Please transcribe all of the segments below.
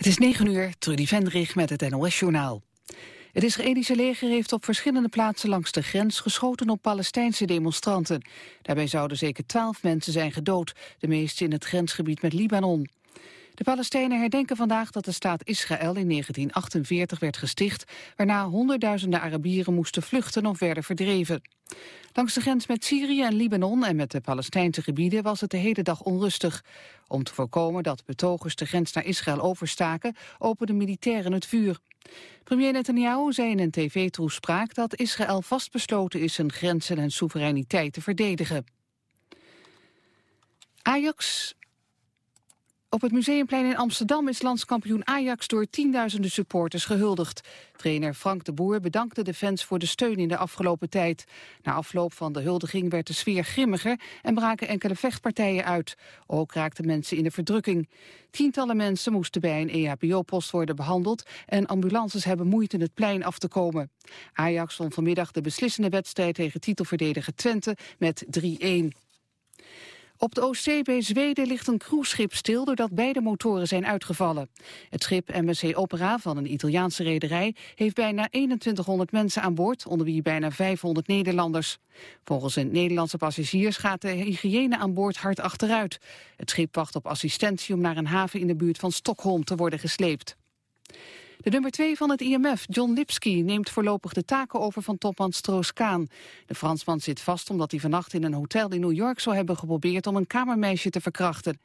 Het is 9 uur, Trudy Vendrig met het NOS-journaal. Het Israëlische leger heeft op verschillende plaatsen langs de grens geschoten op Palestijnse demonstranten. Daarbij zouden zeker twaalf mensen zijn gedood, de meeste in het grensgebied met Libanon. De Palestijnen herdenken vandaag dat de staat Israël in 1948 werd gesticht, waarna honderdduizenden Arabieren moesten vluchten of werden verdreven. Langs de grens met Syrië en Libanon en met de Palestijnse gebieden was het de hele dag onrustig. Om te voorkomen dat betogers de grens naar Israël overstaken, openden militairen het vuur. Premier Netanyahu zei in een tv-toespraak dat Israël vastbesloten is zijn grenzen en soevereiniteit te verdedigen. Ajax op het Museumplein in Amsterdam is landskampioen Ajax door tienduizenden supporters gehuldigd. Trainer Frank de Boer bedankte de fans voor de steun in de afgelopen tijd. Na afloop van de huldiging werd de sfeer grimmiger en braken enkele vechtpartijen uit. Ook raakten mensen in de verdrukking. Tientallen mensen moesten bij een EHBO-post worden behandeld en ambulances hebben moeite het plein af te komen. Ajax won vanmiddag de beslissende wedstrijd tegen titelverdediger Twente met 3-1. Op de bij Zweden ligt een cruiseschip stil doordat beide motoren zijn uitgevallen. Het schip MSC Opera van een Italiaanse rederij heeft bijna 2100 mensen aan boord, onder wie bijna 500 Nederlanders. Volgens een Nederlandse passagiers gaat de hygiëne aan boord hard achteruit. Het schip wacht op assistentie om naar een haven in de buurt van Stockholm te worden gesleept. De nummer 2 van het IMF, John Lipsky, neemt voorlopig de taken over van topman Stroos-Kaan. De Fransman zit vast omdat hij vannacht in een hotel in New York zou hebben geprobeerd om een kamermeisje te verkrachten.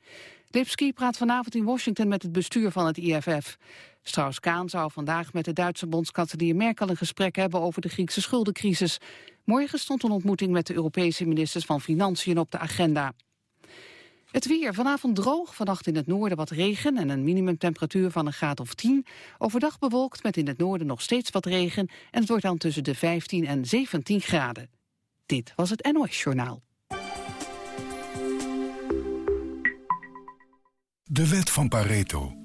Lipsky praat vanavond in Washington met het bestuur van het IFF. Strauss-Kaan zou vandaag met de Duitse bondskanselier Merkel een gesprek hebben over de Griekse schuldencrisis. Morgen stond een ontmoeting met de Europese ministers van Financiën op de agenda. Het weer vanavond droog, vannacht in het noorden wat regen en een minimumtemperatuur van een graad of 10. Overdag bewolkt met in het noorden nog steeds wat regen en het wordt dan tussen de 15 en 17 graden. Dit was het NOS Journaal. De wet van Pareto.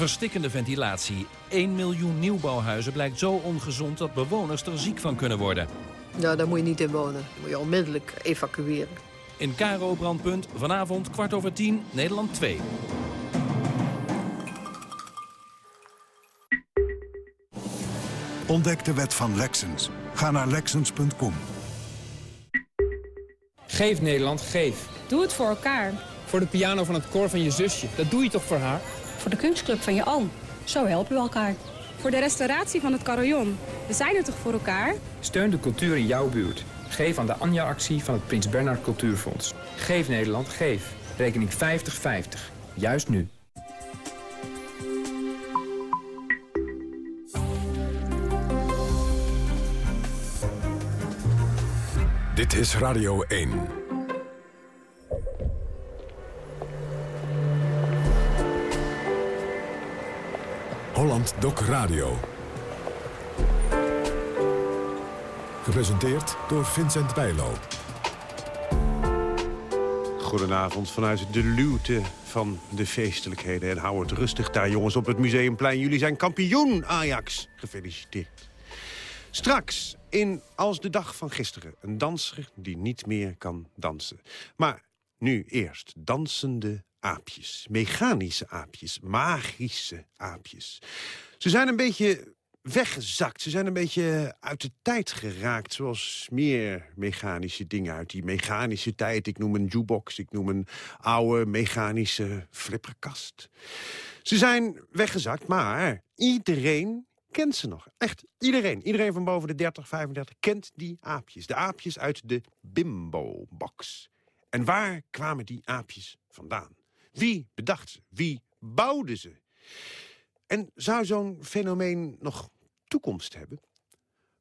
Verstikkende ventilatie. 1 miljoen nieuwbouwhuizen blijkt zo ongezond dat bewoners er ziek van kunnen worden. Nou, daar moet je niet in wonen. Dan moet je onmiddellijk evacueren. In Karo Brandpunt, vanavond kwart over tien, Nederland 2. Ontdek de wet van Lexens. Ga naar Lexens.com. Geef Nederland, geef. Doe het voor elkaar. Voor de piano van het koor van je zusje. Dat doe je toch voor haar? Voor de kunstclub van je oom. Zo helpen we elkaar. Voor de restauratie van het carillon. We zijn er toch voor elkaar? Steun de cultuur in jouw buurt. Geef aan de Anja-actie van het Prins Bernhard Cultuurfonds. Geef Nederland, geef. Rekening 5050. Juist nu. Dit is Radio 1. Holland Doc Radio. Gepresenteerd door Vincent Bijlo. Goedenavond vanuit de luwte van de feestelijkheden. En hou het rustig daar, jongens, op het Museumplein. Jullie zijn kampioen, Ajax. Gefeliciteerd. Straks, in Als de dag van gisteren, een danser die niet meer kan dansen. Maar nu eerst dansende aapjes. Mechanische aapjes, magische aapjes. Ze zijn een beetje weggezakt. Ze zijn een beetje uit de tijd geraakt, zoals meer mechanische dingen uit die mechanische tijd. Ik noem een jukebox, ik noem een oude mechanische flipperkast. Ze zijn weggezakt, maar iedereen kent ze nog. Echt, iedereen. Iedereen van boven de 30, 35 kent die aapjes. De aapjes uit de Bimbo-box. En waar kwamen die aapjes vandaan? Wie bedacht ze? Wie bouwde ze? En zou zo'n fenomeen nog toekomst hebben?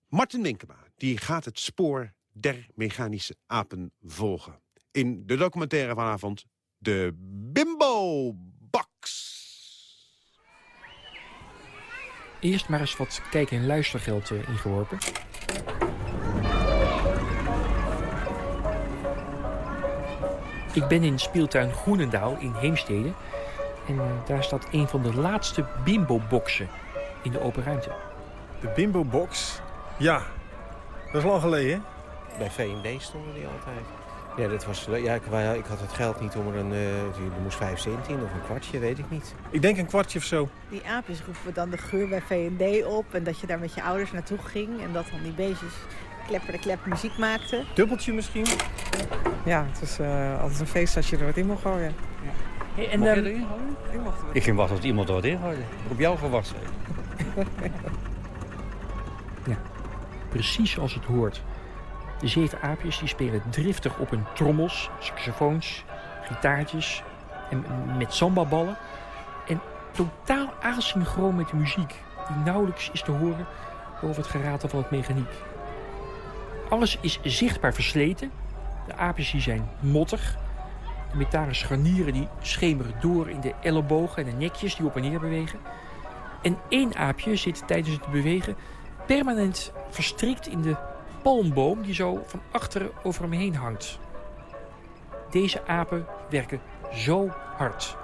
Martin Winkema die gaat het spoor der mechanische apen volgen. In de documentaire vanavond De Bimbo Box. Eerst maar eens wat kijk- en luistergeld uh, ingeworpen. Ik ben in speeltuin Groenendaal in Heemstede. En daar staat een van de laatste bimbo-boxen in de open ruimte. De bimbo-box? Ja, dat is lang geleden. Bij V&D stonden die altijd. Ja, dat was, ja ik, ik had het geld niet om er een... Uh, er moest vijf cent in of een kwartje, weet ik niet. Ik denk een kwartje of zo. Die aapjes roepen dan de geur bij V&D op. En dat je daar met je ouders naartoe ging. En dat dan die beestjes klepper de klep muziek maakten. Dubbeltje misschien? Ja, het is uh, altijd een feest als je er wat in mag gooien. Ja. Hey, en, mocht je erin gooien? Ik, mocht er ik ging wachten tot iemand er wat in gooide. Op jou gewacht ja, precies zoals het hoort. De zeven aapjes die spelen driftig op hun trommels, saxofoons, gitaartjes en met sambaballen. En totaal asynchroon met de muziek, die nauwelijks is te horen boven het geratel van het mechaniek. Alles is zichtbaar versleten. De aapjes zijn mottig. De metalen scharnieren die schemeren door in de ellebogen en de nekjes die op en neer bewegen. En één aapje zit tijdens het bewegen permanent verstrikt in de palmboom die zo van achteren over hem heen hangt. Deze apen werken zo hard.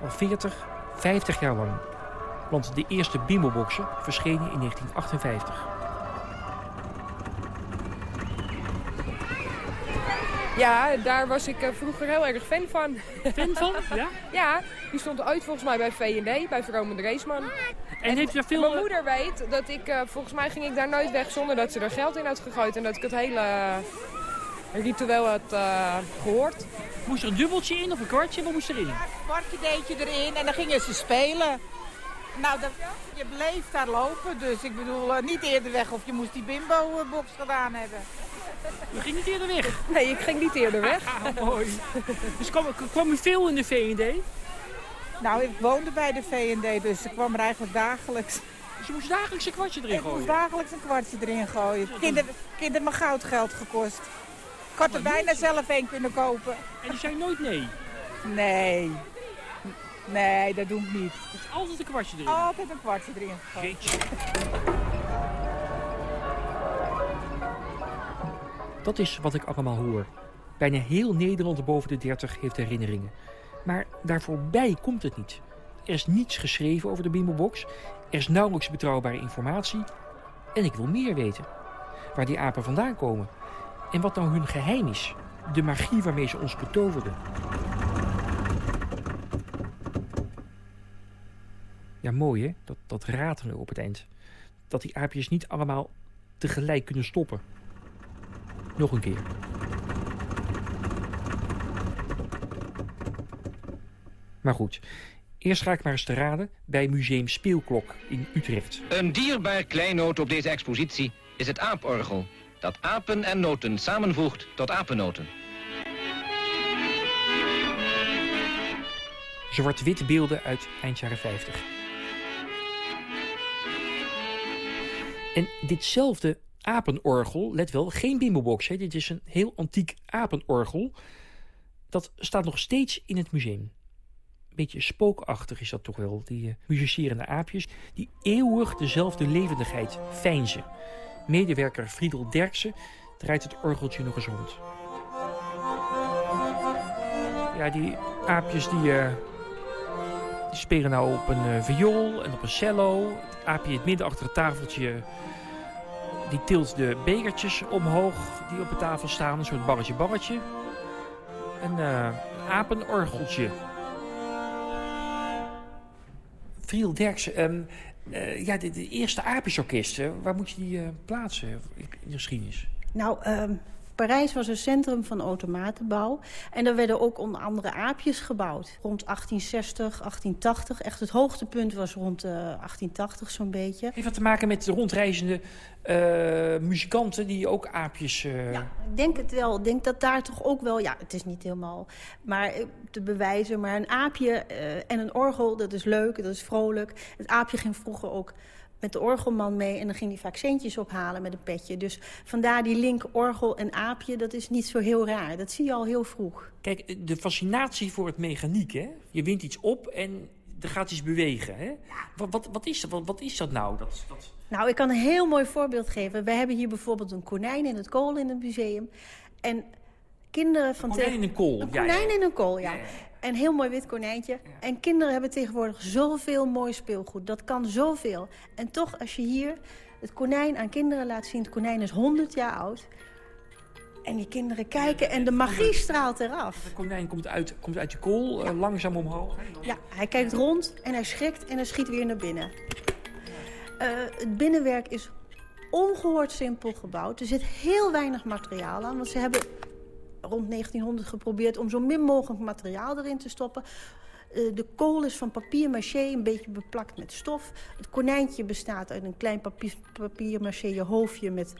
Al 40, 50 jaar lang. Want de eerste bimboboxen verschenen in 1958. Ja, daar was ik vroeger heel erg fan van. Fan van? Ja? ja, die stond uit volgens mij bij V&D, bij Vrome de Reesman. En heeft je veel... Mijn moeder weet dat ik, uh, volgens mij ging ik daar nooit weg zonder dat ze er geld in had gegooid. En dat ik het hele ritueel had uh, gehoord. Moest er een dubbeltje in of een kwartje? Wat moest erin? Ja, een kwartje deed je erin en dan gingen ze spelen. Nou, dat, je bleef daar lopen, dus ik bedoel, uh, niet eerder weg of je moest die bimbo-box gedaan hebben. Je ging niet eerder weg? Nee, ik ging niet eerder weg. Ah, mooi. Dus kwam, kwam u veel in de V&D? Nou, ik woonde bij de V&D, dus ik kwam er eigenlijk dagelijks. Dus je moest dagelijks een kwartje erin ik gooien? Ik moest dagelijks een kwartje erin gooien. Kinder, kinder me goudgeld gekost. Ik had er bijna zelf een kunnen kopen. En die zei nooit nee? Nee. Nee, dat doe ik niet. Dus altijd een kwartje erin? Altijd een kwartje erin gegooid. Dat is wat ik allemaal hoor. Bijna heel Nederland boven de 30 heeft herinneringen. Maar daarvoorbij komt het niet. Er is niets geschreven over de Bimbobox. Er is nauwelijks betrouwbare informatie. En ik wil meer weten. Waar die apen vandaan komen. En wat nou hun geheim is. De magie waarmee ze ons betoverden. Ja, mooi hè, dat, dat ratelen op het eind. Dat die aapjes niet allemaal tegelijk kunnen stoppen. Nog een keer. Maar goed, eerst ga ik maar eens te raden bij Museum Speelklok in Utrecht. Een dierbaar kleinoot op deze expositie is het aaporgel... dat apen en noten samenvoegt tot apennoten. Zwart-wit beelden uit eind jaren 50. En ditzelfde apenorgel, let wel, geen bimbobox. Hè. Dit is een heel antiek apenorgel. Dat staat nog steeds in het museum. Beetje spookachtig is dat toch wel. Die uh, muzicerende aapjes die eeuwig dezelfde levendigheid feinzen. Medewerker Friedel Derksen draait het orgeltje nog eens rond. Ja, die aapjes die, uh, die spelen nou op een uh, viool en op een cello. Het aapje in het midden achter het tafeltje die tilt de bekertjes omhoog die op de tafel staan. Een soort barretje barretje. Een uh, apenorgeltje. Friel Derksen, um, uh, ja, de, de, eerste aapjesorkesten, waar moet je die plaatsen in de geschiedenis? Nou, um, Parijs was een centrum van automatenbouw. En er werden ook onder andere aapjes gebouwd. Rond 1860, 1880. Echt het hoogtepunt was rond uh, 1880 zo'n beetje. Heeft dat te maken met de rondreizende uh, muzikanten die ook aapjes... Uh... Ja, ik denk het wel. Ik denk dat daar toch ook wel... Ja, het is niet helemaal maar te bewijzen. Maar een aapje en een orgel, dat is leuk, dat is vrolijk. Het aapje ging vroeger ook met de orgelman mee. En dan ging hij vaak centjes ophalen met een petje. Dus vandaar die link orgel en aapje, dat is niet zo heel raar. Dat zie je al heel vroeg. Kijk, de fascinatie voor het mechaniek, hè? Je wint iets op en er gaat iets bewegen. Hè? Wat, wat, wat, is dat, wat, wat is dat nou? Dat, dat... Nou, ik kan een heel mooi voorbeeld geven. We hebben hier bijvoorbeeld een konijn in het kool in het museum. En kinderen van... Een konijn in een kool. Een konijn in een kool, ja. Een heel mooi wit konijntje. En kinderen hebben tegenwoordig zoveel mooi speelgoed. Dat kan zoveel. En toch, als je hier het konijn aan kinderen laat zien... het konijn is 100 jaar oud... En die kinderen kijken en de magie straalt eraf. De konijn komt uit, komt uit de kool, uh, langzaam omhoog. Ja, hij kijkt rond en hij schrikt en hij schiet weer naar binnen. Uh, het binnenwerk is ongehoord simpel gebouwd. Er zit heel weinig materiaal aan, want ze hebben rond 1900 geprobeerd... om zo min mogelijk materiaal erin te stoppen. Uh, de kool is van papier maché, een beetje beplakt met stof. Het konijntje bestaat uit een klein papier, papier maché hoofdje met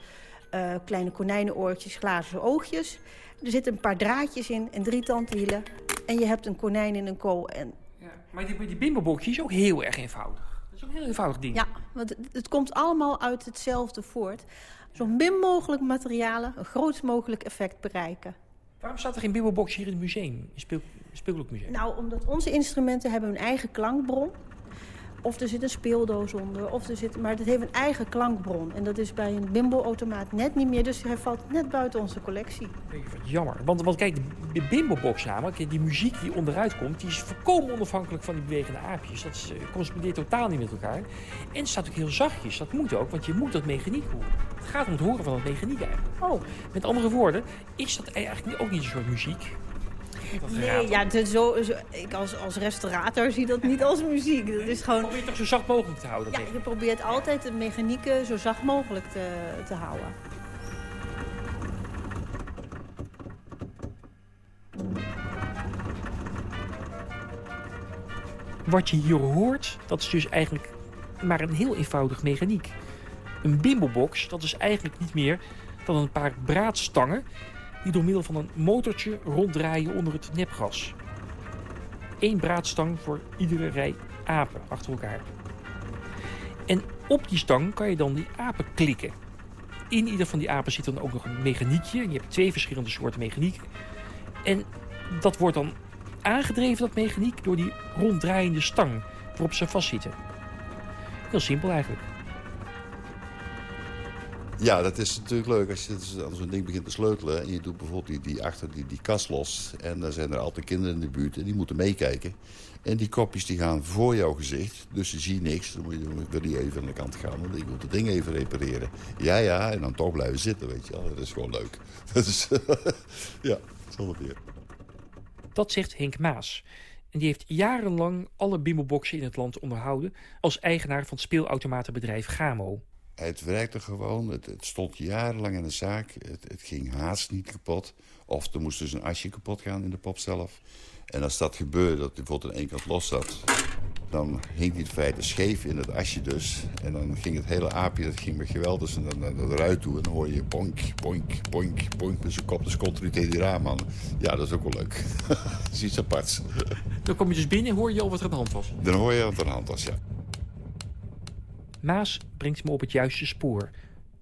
uh, kleine konijnenoortjes, glazen oogjes. Er zitten een paar draadjes in en drie tandwielen. En je hebt een konijn in een kool. En... Ja, maar die, die bimboboxje is ook heel erg eenvoudig. Dat is ook een heel eenvoudig ding. Ja, want het, het komt allemaal uit hetzelfde voort. Zo min mogelijk materialen, een grootst mogelijk effect bereiken. Waarom staat er geen bimbobox hier in het museum, in het Museum? Nou, omdat onze instrumenten hebben hun eigen klankbron of er zit een speeldoos onder. Of er zit, maar het heeft een eigen klankbron. En dat is bij een bimbo-automaat net niet meer. Dus hij valt net buiten onze collectie. Jammer. Want, want kijk, de bimbo-box namelijk, die muziek die onderuit komt... die is volkomen onafhankelijk van die bewegende aapjes. Dat uh, correspondeert totaal niet met elkaar. En het staat ook heel zachtjes. Dat moet ook, want je moet dat mechaniek horen. Het gaat om het horen van het mechaniek eigenlijk. Oh. Met andere woorden, is dat eigenlijk ook niet een soort muziek? Nee, ja, zo, zo, ik als, als restaurator zie dat niet als muziek. Dat is gewoon... Je probeert toch zo zacht mogelijk te houden? Ja, je probeert altijd de mechanieken zo zacht mogelijk te, te houden. Wat je hier hoort, dat is dus eigenlijk maar een heel eenvoudig mechaniek. Een bimbobox, dat is eigenlijk niet meer dan een paar braadstangen die door middel van een motortje ronddraaien onder het nepgas. Eén braadstang voor iedere rij apen achter elkaar. En op die stang kan je dan die apen klikken. In ieder van die apen zit dan ook nog een mechaniekje. Je hebt twee verschillende soorten mechaniek. En dat wordt dan aangedreven, dat mechaniek, door die ronddraaiende stang waarop ze vastzitten. Heel simpel eigenlijk. Ja, dat is natuurlijk leuk als je als zo'n ding begint te sleutelen... en je doet bijvoorbeeld die, die achter die, die kast los... en dan zijn er altijd kinderen in de buurt en die moeten meekijken. En die kopjes die gaan voor jouw gezicht, dus je ziet niks. Dan moet je, wil je even aan de kant gaan, want ik wil het ding even repareren. Ja, ja, en dan toch blijven zitten, weet je wel. Dat is gewoon leuk. Dus, ja, zonder weer. Dat zegt Henk Maas. En die heeft jarenlang alle bimmelboxen in het land onderhouden... als eigenaar van het speelautomatenbedrijf Gamo. Het werkte gewoon. Het, het, stond jarenlang in de zaak. Het, het, ging haast niet kapot. Of er moest dus een asje kapot gaan in de pop zelf. En als dat gebeurde, dat hij bijvoorbeeld aan één kant los zat... dan hing hij in feite scheef in het asje dus. En dan ging het hele aapje, dat ging met geweld en dan naar de ruit toe. En dan hoor je bonk, bonk, bonk, bonk met zijn kop. Dus continu tegen die raam aan. Ja, dat is ook wel leuk. dat is iets aparts. Dan kom je dus binnen en hoor je al wat er aan de hand was? Dan hoor je wat er aan de hand was, ja. Maas brengt me op het juiste spoor.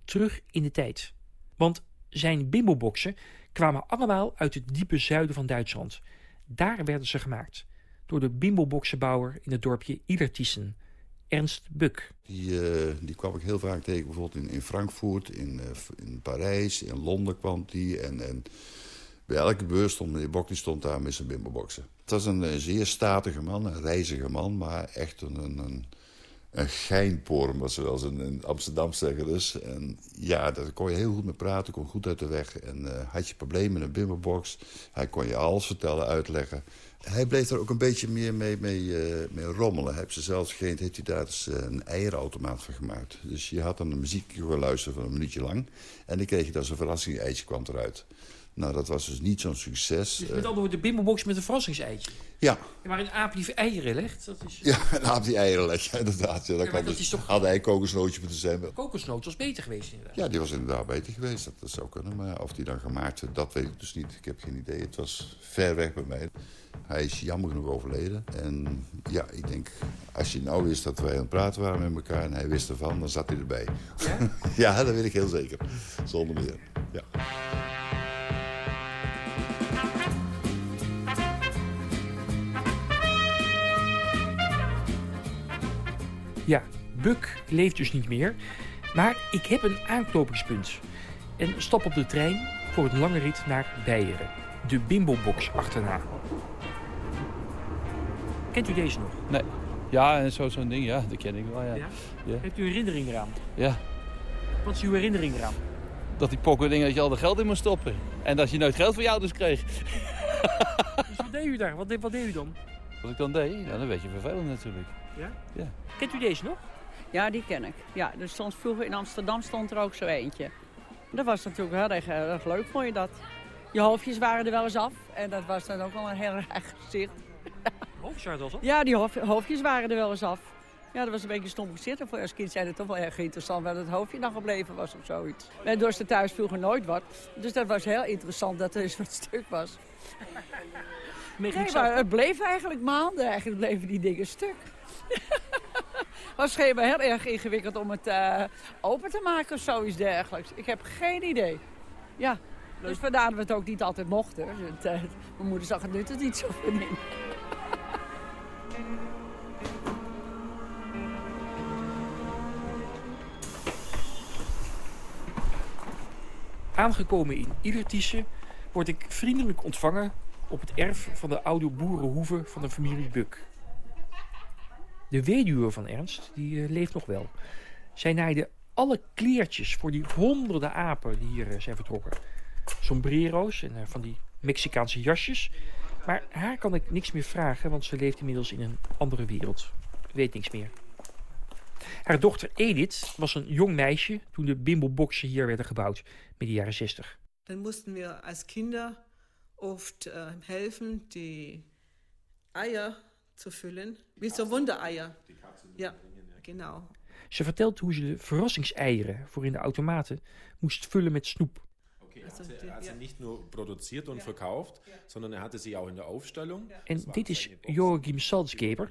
Terug in de tijd. Want zijn bimboboxen kwamen allemaal uit het diepe zuiden van Duitsland. Daar werden ze gemaakt. Door de bimboboxenbouwer in het dorpje Ilertiessen. Ernst Buk. Die, uh, die kwam ik heel vaak tegen, bijvoorbeeld in, in Frankfurt, in, uh, in Parijs, in Londen kwam die. En, en bij elke beurs stond meneer Bok, die stond daar met zijn bimboboxen. Het was een, een, zeer statige man, een reizige man, maar echt een, een een geinporm, wat ze wel in, Amsterdam zeggen dus. En ja, daar kon je heel goed mee praten, kon goed uit de weg. En uh, had je problemen met een bimmerbox, hij kon je alles vertellen, uitleggen. Hij bleef er ook een beetje meer mee, mee, mee rommelen. Hij heeft ze zelfs geen, heeft hij daar dus een eierautomaat van gemaakt. Dus je had dan een muziekje luisteren van een minuutje lang. En dan kreeg je dan zo'n verrassing, eitje kwam eruit. Nou, dat was dus niet zo'n succes. Dus met andere woorden, de bimmelbox met een verrassingseitje? Ja. ja. Maar een aap die eieren legt? Dat is... Ja, een aap die eieren legt, ja, inderdaad. Ja, dat ja, kan dat dus, is toch... Had hij kokosnootje moeten zijn. Kokosnoot was beter geweest inderdaad. Ja, die was inderdaad beter geweest. Dat, dat zou kunnen. Maar of die dan gemaakt werd, dat weet ik dus niet. Ik heb geen idee. Het was ver weg bij mij. Hij is jammer genoeg overleden. En ja, ik denk, als je nou wist dat wij aan het praten waren met elkaar... en hij wist ervan, dan zat hij erbij. Ja, ja dat weet ik heel zeker. Zonder meer, ja. Ja, Buk leeft dus niet meer. Maar ik heb een aanknopingspunt. En stap op de trein voor een lange rit naar Beieren. De Bimbobox achterna. Kent u deze nog? Nee. Ja, zo- zo'n ding, ja, dat ken ik wel, ja. Ja? Ja. Heeft u herinnering eraan? Ja. Wat is uw herinnering eraan? Dat die pokken dingen dat je al de geld in moest stoppen. En dat je nooit geld voor je ouders kreeg. Dus wat deed u daar? Wat deed, wat deed u dan? Wat ik dan deed, ja, dan weet je vervelend natuurlijk. Ja? Ja. Kent u deze nog? Ja, die ken ik. Ja, er stond vroeger in Amsterdam stond er ook zo eentje. Dat was natuurlijk heel erg, heel erg leuk, vond je dat? Je hoofdjes waren er wel eens af en dat was dan ook wel een heel erg gezicht. Hoofdzaart was dat? Ja, die hoofd- hoofdjes waren er wel eens af. Ja, dat was een beetje stom gezicht. En voor als kind zijn het toch wel erg interessant waar het hoofdje dan gebleven was of zoiets. Wij dorsten thuis vroeger nooit wat. Dus dat was heel interessant dat er eens wat stuk was. Nee, maar het bleef eigenlijk maanden. Eigenlijk bleven die dingen stuk. was schijnbaar heel erg ingewikkeld om het eh, open te maken of zoiets dergelijks. Ik heb geen idee. Ja, dus vandaar dat we het ook niet altijd mochten. Het, eh, mijn moeder zag het nu tot niet zo van in. Aangekomen in Ilertisse word ik vriendelijk ontvangen op het erf van de oude boerenhoeve van de familie Buk. De weduwe van Ernst, die eh, leeft nog wel. Zij naaide alle kleertjes voor die honderden apen die hier eh, zijn vertrokken. Sombrero's en eh, van die Mexicaanse jasjes. Maar haar kan ik niks meer vragen, want ze leeft inmiddels in een andere wereld. Weet niks meer. Haar dochter Edith was een jong meisje toen de bimboboxen hier werden gebouwd, midden jaren 60. Dann mussten wir als Kinder oft helfen, die Eier zu füllen. Wie so Wundereier. Ja, genau. Ze vertelt hoe ze de verrassingseieren voor in de automaten moest vullen met snoep. Okay, er hat sie, er hat sie nicht nur produziert und verkauft, sondern er hatte sie auch in der Aufstellung. En dit is Joachim Salzgeber,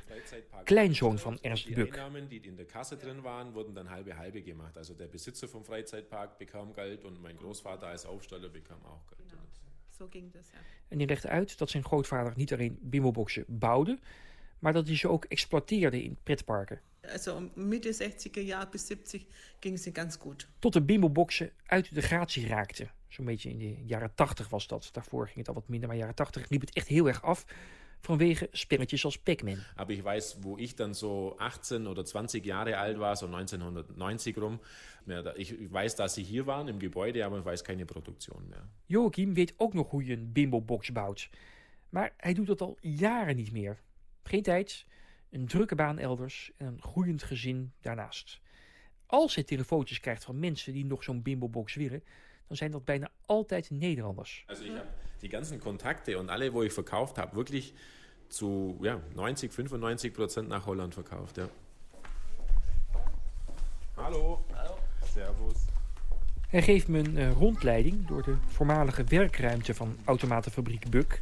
kleinzoon van Ernst Buk. Einnahmen, die in der Kasse drin waren, wurden dann halbe halbe gemacht. Also der Besitzer vom Freizeitpark bekam Geld und mein Großvater als Aufsteller bekam auch Geld. So ging das, ja. En die legde uit dat zijn grootvader niet alleen bimboboxen bouwde, maar dat hij ze ook exploiteerde in pretparken. Also Mitte 60er Jahre bis 70 ging sie ganz gut. Tot de bimboboxen uit de gratie raakten. Zo'n beetje in de jaren 80 was dat. Daarvoor ging het al wat minder, maar jaren 80 liep het echt heel erg af. Vanwege spelletjes als Pac-Man. Aber ich weiß, wo ich dann so 18 oder 20 Jahre alt war, so 1990 rum, ja, da- ich ich weiß, dass sie hier waren im Gebäude, aber ich weiß keine Produktion mehr. Joachim weet ook nog hoe je een bimbobox bouwt. Maar hij doet dat al jaren niet meer. Geen tijd, een drukke baan elders en een groeiend gezin daarnaast. Als hij telefoontjes krijgt van mensen die nog zo'n bimbobox willen, dan zijn dat bijna altijd Nederlanders. Also ich habe die ganzen Kontakte und alle, wo ich verkauft habe, wirklich zu ja, 90, 95 Prozent nach Holland verkauft. Ja. Hallo. Hallo. Servus. Hij geeft me een eh, rondleiding door de voormalige werkruimte van automatenfabriek Buk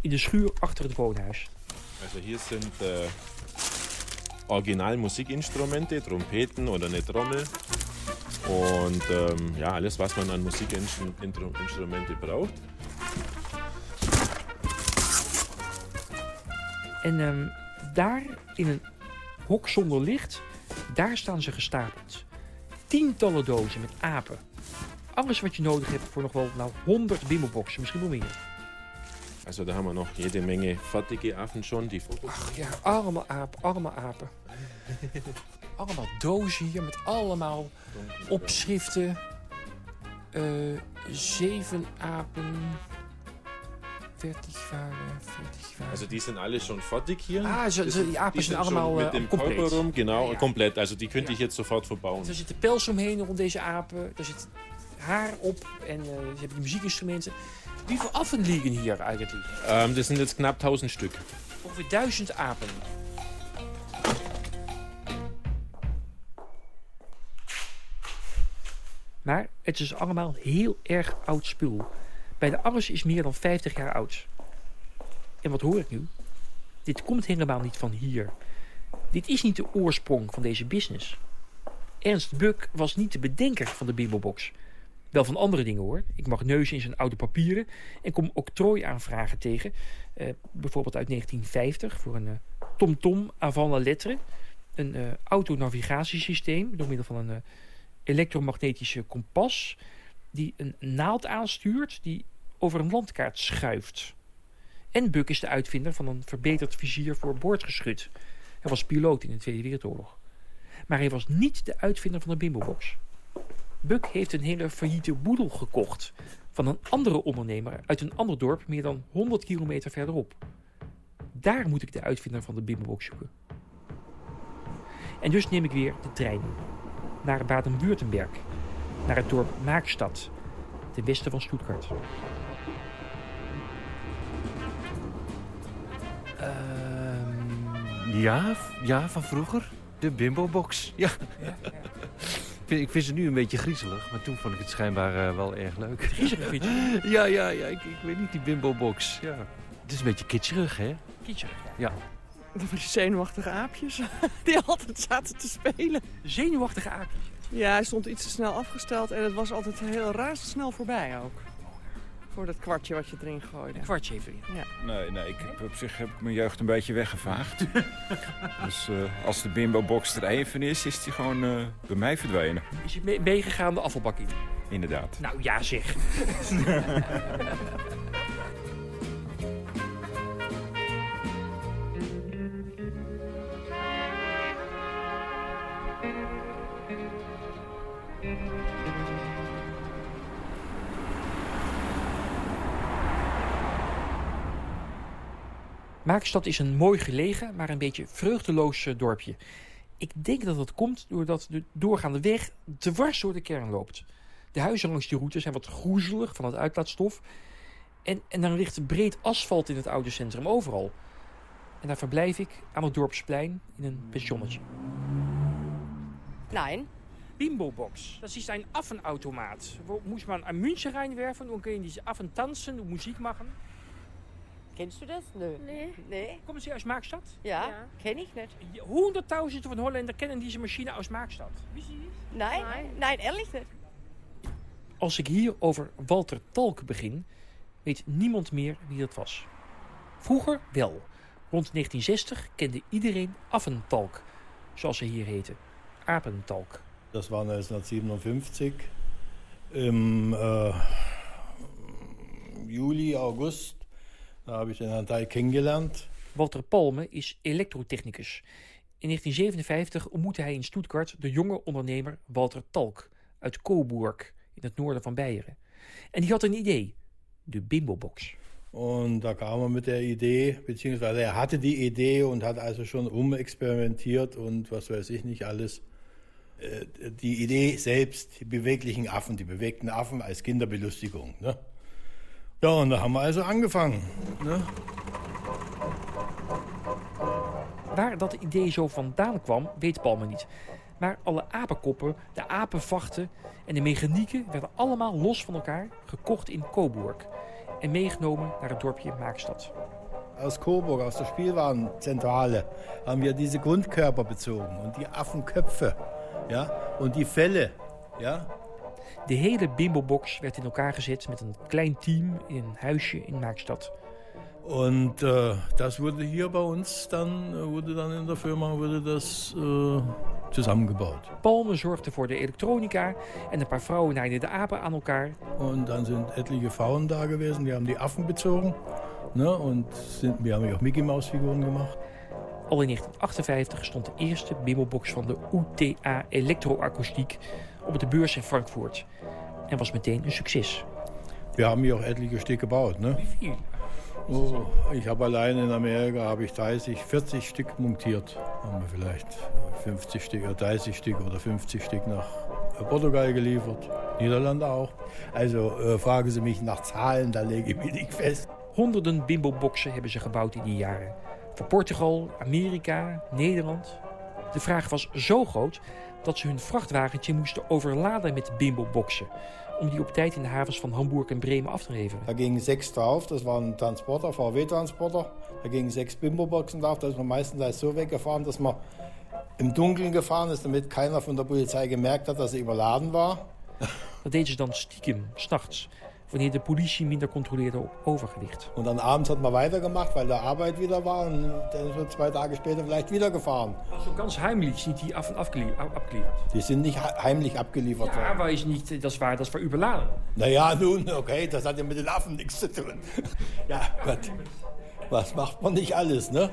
in de schuur achter het woonhuis. Also hier sind äh, original Musikinstrumente, Trompeten oder eine Trommel. Und ähm, ja, alles, was man an Musikinstrumente braucht. En ehm, daar in een hok zonder licht, daar staan ze gestapeld. Tientallen dozen met apen. Alles wat je nodig hebt voor nog wel nou, 100 bimmelboxen, misschien wel meer. Also da haben wir noch jede Menge fertige Affen schon, die. Ach ja, allemaal apen, allemaal apen. allemaal dozen hier met allemaal opschriften. Eh, zeven apen. Verticale, verticale. Also die sind alle schon fertig hier. Ah, so- Die so die Apen sind sind schon allemaal, mit äh, dem komplett. Körper rum, genau, Ja, ja. komplett. Also die könnte ich jetzt sofort verbauen. Er zitten pels omheen rond deze apen. Er zit haar op en eh, ze hebben die muziekinstrumenten. Hoeveel affen liegen hier eigenlijk? Ähm, das sind jetzt knapp 1000 Stück. Ongeveer duizend apen. Maar het is allemaal heel erg oud spul. Bij de alles is meer dan 50 jaar oud. En wat hoor ik nu? Dit komt helemaal niet van hier. Dit is niet de oorsprong van deze business. Ernst Buk was niet de bedenker van de Bimbobox. Wel van andere dingen hoor. Ik mag neuzen in zijn oude papieren en kom octrooiaanvragen tegen. Eh, bijvoorbeeld uit 1950 voor een eh, TomTom avant la lettre. een uh, autonavigatiesysteem door middel van een uh, elektromagnetische kompas die een naald aanstuurt die over een landkaart schuift. En Buck is de uitvinder van een verbeterd vizier voor boordgeschut. Hij was piloot in de Tweede Wereldoorlog. Maar hij was niet de uitvinder van de bimbobox. Buck heeft een hele failliete boedel gekocht van een andere ondernemer uit een ander dorp meer dan 100 kilometer verderop. Daar moet ik de uitvinder van de bimbobox zoeken. En dus neem ik weer de trein naar Baden-Württemberg, naar het dorp Maakstad, ten westen van Stuttgart. Uh, ja, ja, van vroeger. De bimbo-box. Ja. ja, ja. Ik vind ze nu een beetje griezelig, maar toen vond ik het schijnbaar uh, wel erg leuk. Griezelig vind je? ja, ja, ja ik, ik, weet niet, die bimbo-box. Ja. Het is een beetje kitscherig, hè? Kitscherig, ja. Waren die zenuwachtige aapjes die altijd zaten te spelen. Zenuwachtige aapjes? Ja, hij stond iets te snel afgesteld en het was altijd heel razendsnel voorbij ook. Voor dat kwartje wat je erin gooide. Een kwartje even Ja. Nee, nee, ik heb, op zich heb ik mijn jeugd een beetje weggevaagd. dus uh, als de bimbo-box er even is, is die gewoon uh, bij mij verdwenen. Is je mee meegegaan de afvalbak in? Inderdaad. Nou ja zeg. Maakstad is een mooi gelegen, maar een beetje vreugdeloos uh, dorpje. Ik denk dat dat komt doordat de doorgaande weg dwars door de kern loopt. De huizen langs die route zijn wat groezelig van het uitlaatstof. En, en dan ligt breed asfalt in het oude centrum overal. En daar verblijf ik aan het dorpsplein in een pensionnetje. Nein. Bimbo-Box. Das ist ein Affenautomat. Wo muss man ein Münze reinwerfen und können diese Affen tanzen und Musik machen? Kennst du das? Nö. Nee. Nee. Kommen Sie aus Markstad? Ja, ja. kenne ich nicht. Hunderttausenden von Holländer kennen diese Maschine aus Markstad. Nein, nein, nein, ehrlich nicht. Als ik hier over Walter Talk begin, weet niemand meer wie dat was. Vroeger wel. Rond 1960 kende iedereen Affentalk, zoals ze hier heten. Apentalk. Das war 1957. Im äh, Juli, August Da habe ich den Herrn Dijk kennengelernt. Walter Palme is elektrotechnicus. In 1957 ontmoette hij in Stuttgart de jonge ondernemer Walter Talk uit Coburg in het noorden van Beieren. En die had een idee, de Bimbo-Box. Und da kam er mit der Idee, beziehungsweise er hatte die Idee und hat also schon rumexperimentiert und was weiß ich nicht alles. Die Idee selbst, die beweglichen Affen, die bewegten Affen als Kinderbelustigung. Ne? Ja, und da haben wir also angefangen. Ne? Waar dat idee zo vandaan kwam, weet Palme niet. Maar alle apenkoppen, de apenvachten en de mechanieken werden allemaal los van elkaar gekocht in Coburg en meegenomen naar het dorpje Maakstad. Aus Coburg, aus der Spielwarenzentrale, haben wir diese Grundkörper bezogen und die Affenköpfe ja, und die Felle. Ja, de hele Bimbo-box werd in elkaar gezet met een klein team in een huisje in Maakstad. Und äh, das wurde hier bei uns dann, wurde dann in der Firma wurde das äh, zusammengebaut. Palme zorgde voor de elektronica en een paar vrouwen naaiden de apen aan elkaar. Und dann sind etliche Frauen da gewesen, die haben die Affen bezogen. Ne? Sind, wir haben auch Mickey Maus Figuren gemacht. Al in 1958 stond de eerste Bimbo-box van de UTA Elektroakoestiek op de beurs in Frankfurt. En was meteen een succes. Wir haben hier auch etliche Stück gebaut. Ne? Wie viel? Oh, ich habe allein in Amerika habe ich 30, 40 Stück montiert. Haben wir vielleicht 50 Stück oder 30 Stück oder 50 Stück nach Portugal geliefert. Niederlande auch. Also äh, fragen Sie mich nach Zahlen, da lege ich mich nicht fest. Honderden bimbo-boxen hebben ze gebouwd in die jaren. Voor Portugal, Amerika, Nederland. De vraag was zo groot dat ze hun vrachtwagentje moesten overladen met bimbo-boxen. Om die op tijd in de havens van Hamburg en Bremen af te leveren. Da gingen sechs drauf, das war ein Transporter, VW-Transporter. Da gingen sechs Bimbo-Boxen drauf, da ist man meistens so weggefahren, dass man im Dunkeln gefahren ist, damit keiner von der Polizei gemerkt hat, dass er überladen war. Dat deden ze dan stiekem, s'nachts. Wanneer de politie minder controleerde op overgewicht. Und dann abends hat man weitergemacht, weil der Arbeit wieder war. Und dann ist man zwei Tage später vielleicht wieder gefahren. Also ganz heimlich sind die af abgeliefert. Die sind nicht heimlich abgeliefert Ja, worden. aber ist nicht, das war, das war überladen. Naja, nun, okay, das hat ja mit den Affen nichts zu tun. Ja, Gott. Was macht man nicht alles, ne?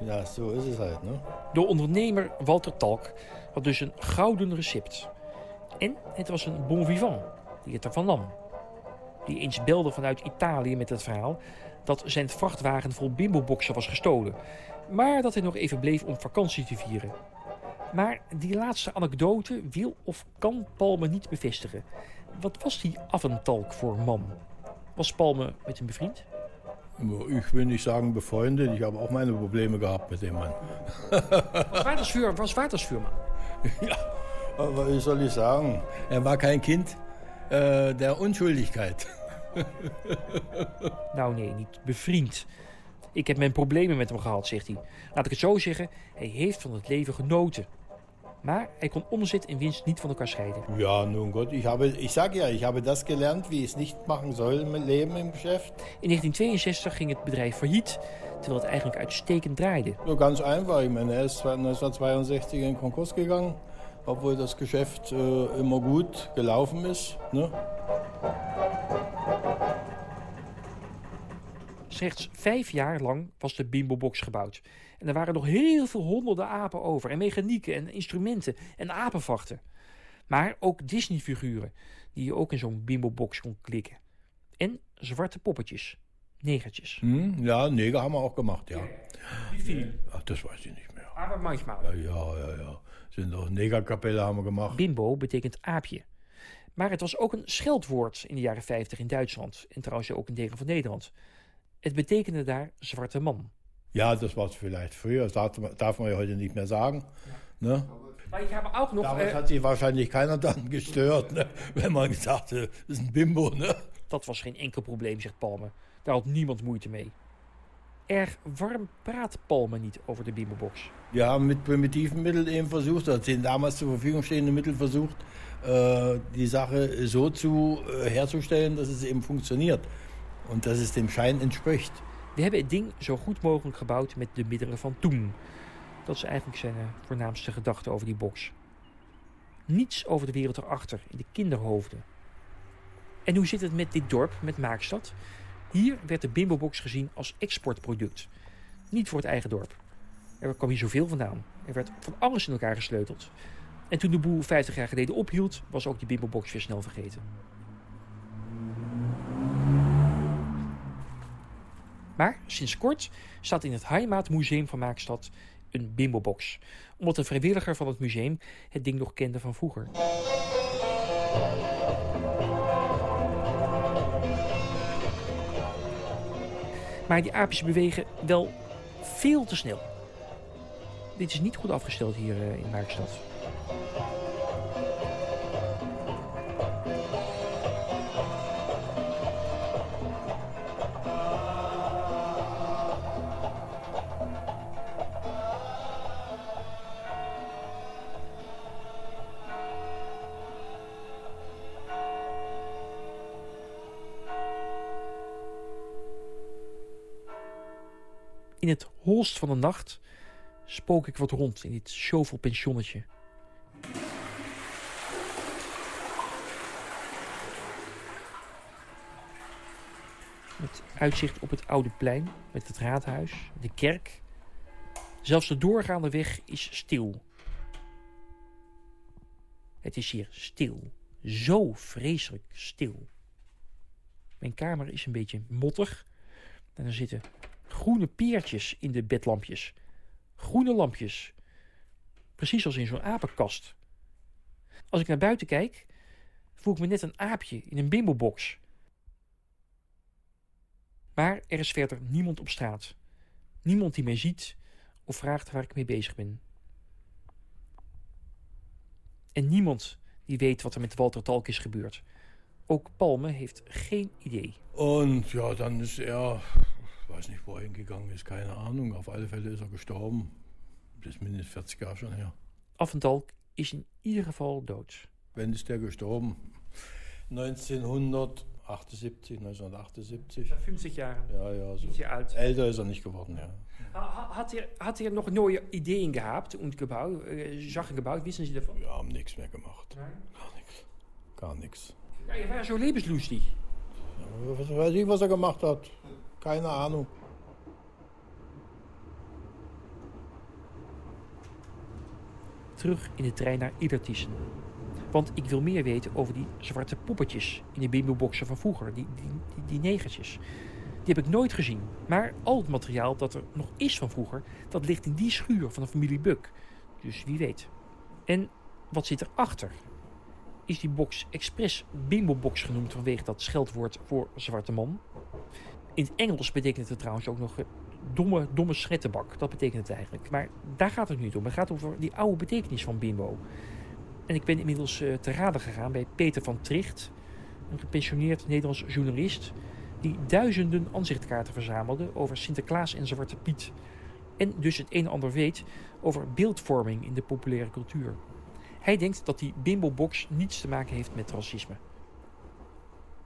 Ja, zo is het halt, ne? De ondernemer Walter Talk had dus een gouden recept. En het was een bon vivant die het ervan nam. Die eens belde vanuit Italië met het verhaal dat zijn vrachtwagen vol bimboboxen was gestolen. Maar dat hij nog even bleef om vakantie te vieren. Maar die laatste anekdote wil of kan Palme niet bevestigen. Wat was die Affentalk voor man? Was Palme met hem bevriend? Ich will nicht sagen befreundet, ich habe auch meine Probleme gehabt mit dem Mann. Was war das für, was war das für man? Aber wie soll ich sagen? Er war kein Kind äh, der Unschuldigkeit. Nou nee, niet bevriend. Ik heb mijn problemen met hem gehad, zegt hij. Laat ik het zo zeggen, hij heeft van het leven genoten. Maar hij kon omzet en winst niet van elkaar scheiden. Ja, nun Gott, ich, habe, ich sage ja, ich habe das gelernt, wie ich es nicht machen soll im Leben im Geschäft. In 1962 ging het bedrijf failliet, terwijl het eigenlijk uitstekend draaide. So ganz einfach. Er ist 1962 in Konkurs gegangen, obwohl das Geschäft äh, immer gut gelaufen ist. Ne? Slechts vijf jaar lang was de Bimbo-box gebouwd. En er waren nog heel veel honderden apen over. En mechanieken en instrumenten en apenvachten. Maar ook Disney-figuren die je ook in zo'n Bimbo-box kon klikken. En zwarte poppetjes. Negertjes. Hm? Ja, Neger haben wir auch gemacht, ja. Wie viel? Ach, das weiß ich nicht mehr. Aber manchmal. Ja, ja, ja. ja. Sind auch Negerkapelle haben wir gemacht. Bimbo betekent aapje. Maar het was ook een scheldwoord in de jaren 50 in Duitsland. En trouwens ook in delen van Nederland. Het betekende daar zwarte man. Ja, das war es vielleicht früher. Das darf, man ja heute nicht mehr sagen. Ne? Maar ik heb ook nog... Damals eh, hat sich wahrscheinlich keiner dann gestört, ne? wenn man gesagt hat, das ist ein Bimbo. Ne? Dat was geen enkel probleem, zegt Palme. Daar had niemand moeite mee. Erg warm praat Palme niet over de Bimbo-box. Wir haben mit primitiven Mitteln eben versucht, oder den damals zur Verfügung stehenden Mittel versucht, äh, die Sache so zu äh, herzustellen, dass es eben funktioniert und dass es dem Schein entspricht. We hebben het ding zo goed mogelijk gebouwd met de middelen van toen. Dat is eigenlijk zijn eh, voornaamste gedachte over die box. Niets over de wereld erachter, in de kinderhoofden. En hoe zit het met dit dorp, met Maakstad? Hier werd de Bimbo-box gezien als exportproduct. Niet voor het eigen dorp. Er kwam hier zoveel vandaan. Er werd van alles in elkaar gesleuteld. En toen de boel 50 jaar geleden ophield, was ook die Bimbo-box weer snel vergeten. Maar sinds kort staat in het Heimatmuseum van Maakstad een Bimbo-box. Omdat een vrijwilliger van het museum het ding nog kende van vroeger. Maar die aapjes bewegen wel veel te snel. Dit is niet goed afgesteld hier eh, in Maakstad. Holst van de nacht spook ik wat rond in dit shovel pensionnetje. Met uitzicht op het oude plein, met het raadhuis, de kerk. Zelfs de doorgaande weg is stil. Het is hier stil. Zo vreselijk stil. Mijn kamer is een beetje mottig. En er zitten groene peertjes in de bedlampjes. Groene lampjes. Precies als in zo'n apenkast. Als ik naar buiten kijk, voel ik me net een aapje in een bimbobox. Maar er is verder niemand op straat. Niemand die mij ziet of vraagt waar ik mee bezig ben. En niemand die weet wat er met Walter Talk is gebeurd. Ook Palme heeft geen idee. Und ja, dann ist er, ich weiß nicht, wo er hingegangen ist, keine Ahnung. Auf alle Fälle ist er gestorben. Das ist mindestens 40 Jahre schon her. Affentalk is in ieder geval dood. Wenn ist der gestorben? 1978, 1978. 50 jaar. Ja, ja, so. Alt. Älter ist er nicht geworden, ja. Ha- Hat er, hat er noch neue Ideen gehabt und gebaut, äh, Sachen gebaut? Wissen Sie davon? Wir haben nichts mehr gemacht. Nein? Gar nichts. Ja, er war so lebenslustig. Ja, was weiß ich, was er gemacht hat. Keine Ahnung. Terug in de trein naar Idertissen. Want ik wil meer weten over die zwarte poppetjes in de bimboboxen van vroeger. Die, die, die, negertjes. Die heb ik nooit gezien. Maar al het materiaal dat er nog is van vroeger, dat ligt in die schuur van de familie Buck. Dus wie weet. En wat zit erachter? Is die box expres bimbobox genoemd vanwege dat scheldwoord voor zwarte man? In het Engels betekent het trouwens ook nog eh, domme, domme schettenbak. Dat betekent het eigenlijk. Maar daar gaat het nu niet om. Het gaat over die oude betekenis van bimbo. En ik ben inmiddels eh, te raden gegaan bij Peter van Tricht, een gepensioneerd Nederlands journalist, die duizenden aanzichtkaarten verzamelde over Sinterklaas en Zwarte Piet. En dus het een en ander weet over beeldvorming in de populaire cultuur. Hij denkt dat die bimbo-box niets te maken heeft met racisme.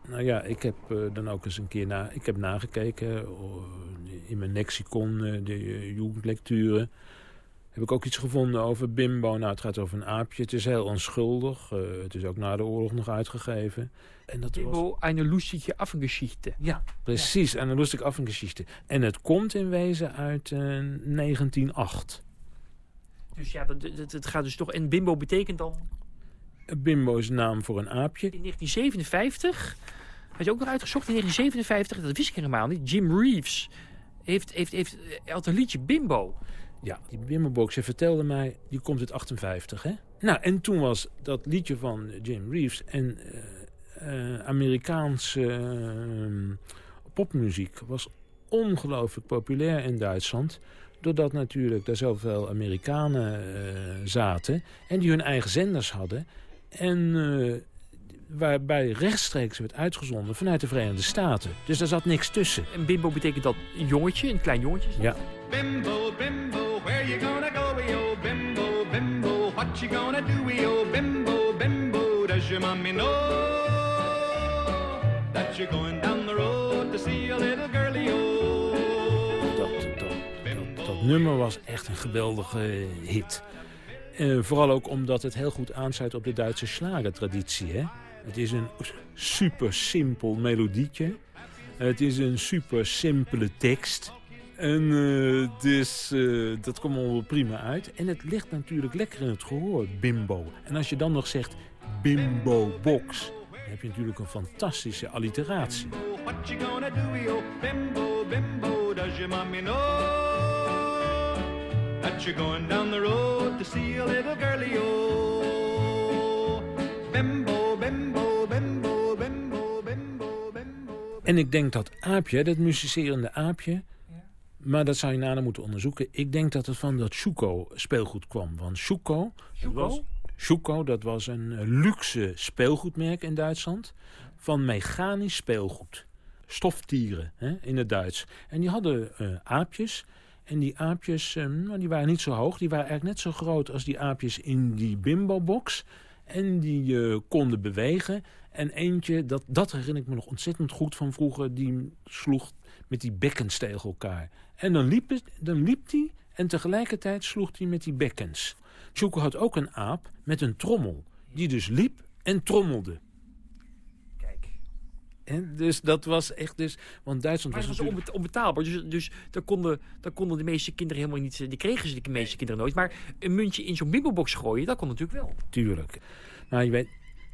Nou ja, ik heb eh, dan ook eens een keer na, ik heb nagekeken eh, in mijn lexicon, eh, de uh, jugendlecturen. Heb ik ook iets gevonden over bimbo. Nou, het gaat over een aapje. Het is heel onschuldig. het is ook na de oorlog nog uitgegeven. En dat was... Bimbo, eine lustige Affengeschichte. Ja, precies. En een lustig Affengeschichte. En het komt in wezen uit eh, 1908. Dus ja, het gaat dus toch... En bimbo betekent dan... Bimbo is naam voor een aapje. In 1957, had je ook nog uitgezocht, in 1957, dat wist ik helemaal niet, Jim Reeves heeft, heeft, heeft, eh, had een liedje Bimbo. Ja, die Bimbo-box, je vertelde mij, die komt uit 58, hè? Nou, en toen was dat liedje van Jim Reeves en eh, eh, Amerikaanse popmuziek was ongelooflijk populair in Duitsland. Doordat natuurlijk daar zoveel Amerikanen zaten en die hun eigen zenders hadden. En waarbij rechtstreeks werd uitgezonden vanuit de Verenigde Staten. Dus daar zat niks tussen. En Bimbo betekent dat een jongetje, een klein jongetje. Ja. Bimbo, bimbo, where you gonna go, yo? Bimbo, bimbo, what you gonna do, yo? Bimbo, bimbo, does your mommy know that you're going down the road to see a little girlie, yo? Dat, dat, dat, dat nummer was echt een geweldige hit. Eh, vooral ook omdat het heel goed aansluit op de Duitse slagertraditie. Hè? Het is een super simpel melodietje. Het is een super simpele tekst. En eh, dus eh, dat komt allemaal prima uit. En het ligt natuurlijk lekker in het gehoor, bimbo. En als je dan nog zegt bimbo box, dan heb je natuurlijk een fantastische alliteratie. Gonna? Bimbo, bimbo, does your mommy know that you're going down the road to see a little girlie, yo? En ik denk dat aapje, dat musicerende aapje... maar dat zou je nader moeten onderzoeken. Ik denk dat het van dat Schuko speelgoed kwam. Want Schuko, dat was, Schuko, dat was een eh, luxe speelgoedmerk in Duitsland... van mechanisch speelgoed. Stoftieren hè, in het Duits. En die hadden eh, aapjes... En die aapjes, eh, nou, die waren niet zo hoog. Die waren eigenlijk net zo groot als die aapjes in die bimbo-box. En die eh, konden bewegen. En eentje, dat, dat herinner ik me nog ontzettend goed van vroeger... die sloeg met die bekkens tegen elkaar. En dan liep, het, dan liep die en tegelijkertijd sloeg hij met die bekkens. Tjoeko had ook een aap met een trommel. Die dus liep en trommelde. En dus dat was echt dus... Want Duitsland Maar was was natuurlijk... onbe- onbetaalbaar. Dus, dus daar, konden, daar konden de meeste kinderen helemaal niet... Die kregen ze de meeste kinderen nooit. Maar een muntje in zo'n bimbobox gooien, dat kon natuurlijk wel. Tuurlijk. Maar je weet,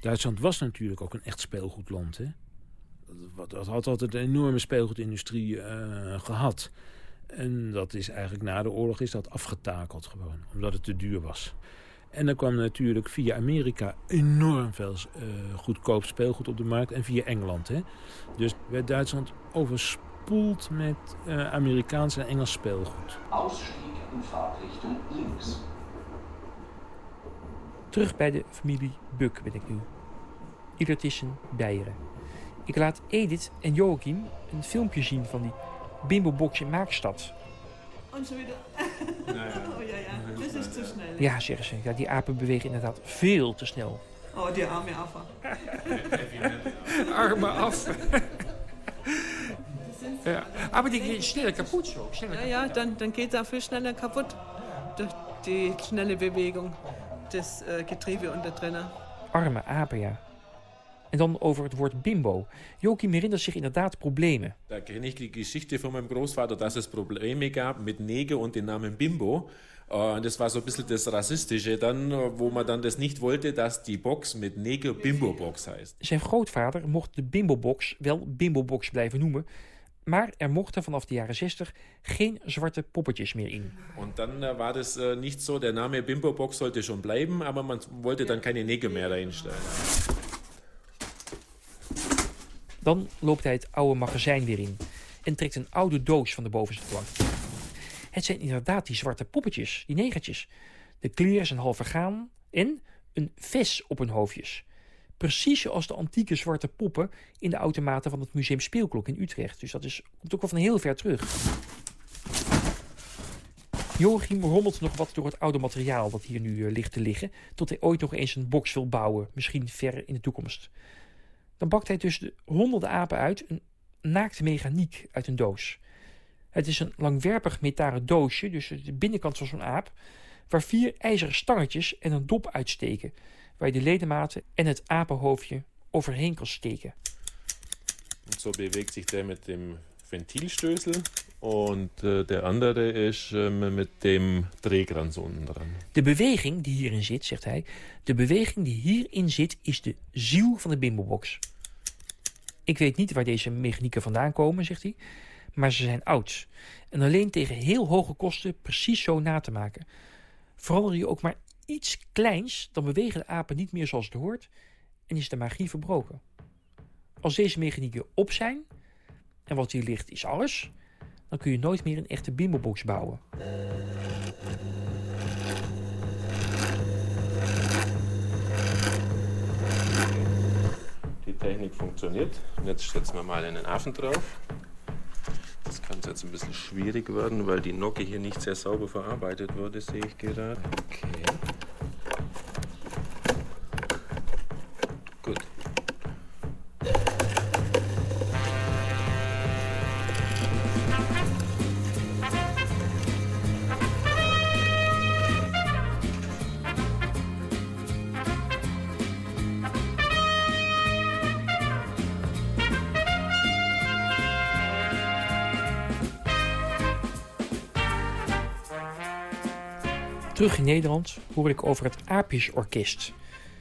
Duitsland was natuurlijk ook een echt speelgoedland. Hè? Dat, dat had altijd een enorme speelgoedindustrie eh, gehad. En dat is eigenlijk na de oorlog is dat afgetakeld gewoon. Omdat het te duur was. En dan kwam natuurlijk via Amerika enorm veel eh, goedkoop speelgoed op de markt. En via Engeland. Hè? Dus werd Duitsland overspoeld met eh, Amerikaans en Engels speelgoed. Ausstieg in Fahrtrichtung links. Terug bij de familie Buk ben ik nu. Iedertissen, Beieren. Ik laat Edith en Joachim een filmpje zien van die bimbobox in Maakstad. Und schon wieder. Oh ja, ja. Das ist zu schnell. Ja, zeggen ze. Ja, die apen bewegen inderdaad veel te snel. Oh, die arme Affe. Arme af. ja. Aber die gehen schneller kaputt so. Schneller Ja, ja, dann, dann geht dafür schneller kaputt. Durch die schnelle Bewegung des äh, Getriebe unter drinnen. Arme apen, ja. En dan over het woord bimbo. Joachim herinnert zich inderdaad problemen. Da kenne ich die Geschichte von meinem Großvater, dass es Probleme gab mit Neger und den Namen Bimbo. Äh, Und das war so ein bisschen das Rassistische dann, äh, wo man dann das nicht wollte, dass die Box mit Neger Bimbo Box heißt. Zijn grootvader mocht de bimbo-box wel bimbo-box blijven noemen... maar er mochten vanaf de jaren 60 geen zwarte poppetjes meer in. Und dann äh, das äh, nicht so, der Name Bimbo Box sollte schon bleiben, aber man wollte dann keine Neger mehr reinstellen. Dan loopt hij het oude magazijn weer in... en trekt een oude doos van de bovenste plank. Het zijn inderdaad die zwarte poppetjes, die negertjes. De kleren zijn half vergaan en een ves op hun hoofdjes. Precies zoals de antieke zwarte poppen in de automaten van het Museum Speelklok in Utrecht. Dus dat is, komt ook wel van heel ver terug. Joachim rommelt nog wat door het oude materiaal dat hier nu eh, ligt te liggen... tot hij ooit nog eens een box wil bouwen, misschien ver in de toekomst. Dan bakt hij tussen de honderden apen uit een naakte mechaniek uit een doos. Het is een langwerpig metalen doosje, dus de binnenkant van zo'n aap... waar vier ijzeren stangetjes en een dop uitsteken... waar je de ledematen en het apenhoofdje overheen kan steken. Und so bewegt sich der mit dem und äh, der andere ist ähm, mit dem Drehkranz unten dran. De beweging die hierin zit, zegt hij... de beweging die hierin zit is de ziel van de bimbobox. Ik weet niet waar deze mechanieken vandaan komen, zegt hij... maar ze zijn oud. En alleen tegen heel hoge kosten precies zo na te maken. Verander je ook maar iets kleins... dan bewegen de apen niet meer zoals het hoort... en is de magie verbroken. Als deze mechanieken op zijn... en wat hier ligt is alles... dan kun je nooit meer een echte bimbobox bouwen. Die Technik funktioniert. Und jetzt setzen wir mal einen Affen drauf. Das kann jetzt ein bisschen schwierig werden, weil die Nocke hier nicht sehr sauber verarbeitet wurde, sehe ich gerade. Okay. Terug in Nederland hoor ik over het Aapjesorkest.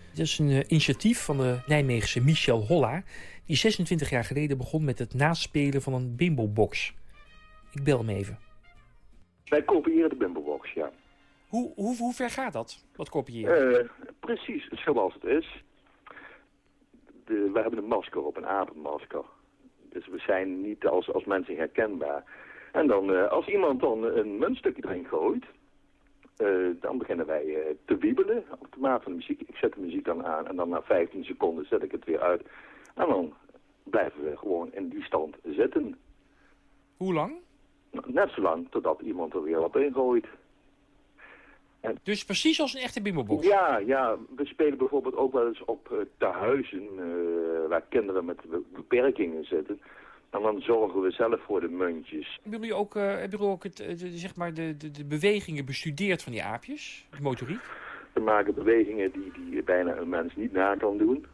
Dat is een eh, initiatief van de Nijmeegse Michel Holla... die 26 jaar geleden begon met het naspelen van een bimbo-box. Ik bel hem even. Wij kopiëren de Bimblebox, ja. Hoe, hoe, hoe ver gaat dat, wat kopiëren? Eh, precies zoals het is. De, we hebben een masker op, een apenmasker. Dus we zijn niet als, als mensen herkenbaar. En dan, eh, als iemand dan een muntstukje erin gooit... eh, dan beginnen wij eh, te wiebelen op de maat van de muziek. Ik zet de muziek dan aan en dan na 15 seconden zet ik het weer uit. En dan blijven we gewoon in die stand zitten. Hoe lang? Net zolang totdat iemand er weer wat in gooit. Dus precies als een echte bimbo-box? Ja, ja, we spelen bijvoorbeeld ook wel eens op uh, tehuizen eh, waar kinderen met be- beperkingen zitten. En dan zorgen we zelf voor de muntjes. Hebben jullie ook, eh, hebben jullie ook het, eh, de, zeg maar de, de, de bewegingen bestudeerd van die aapjes? De motoriek? We maken bewegingen die, die bijna een mens niet na kan doen.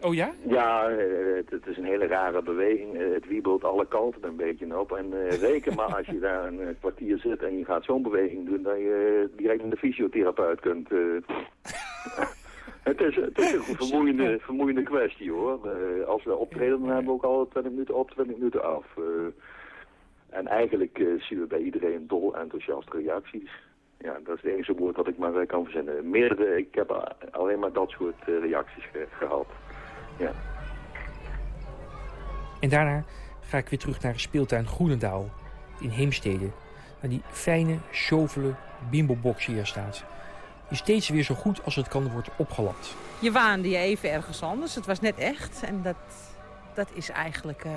Oh ja? Ja, eh, het, het is een hele rare beweging. Het wiebelt alle kanten een beetje op. En reken maar als je daar een kwartier zit en je gaat zo'n beweging doen... dat je direct naar de fysiotherapeut kunt. het, is, het is een vermoeiende, vermoeiende kwestie hoor. Eh, als we optreden dan hebben we ook al 20 minuten op, 20 minuten af. Eh, en eigenlijk eh, zien we bij iedereen dol enthousiaste reacties. Ja, dat is het enige woord dat ik maar kan verzinnen. Meerdere, ik heb alleen maar dat soort reacties ge- gehad. Ja. En daarna ga ik weer terug naar de speeltuin Groenendaal in Heemstede. Waar die fijne, sjovele bimbo-box hier staat. Die steeds weer zo goed als het kan wordt opgelapt. Je waande je even ergens anders. Het was net echt. En dat, dat is eigenlijk eh,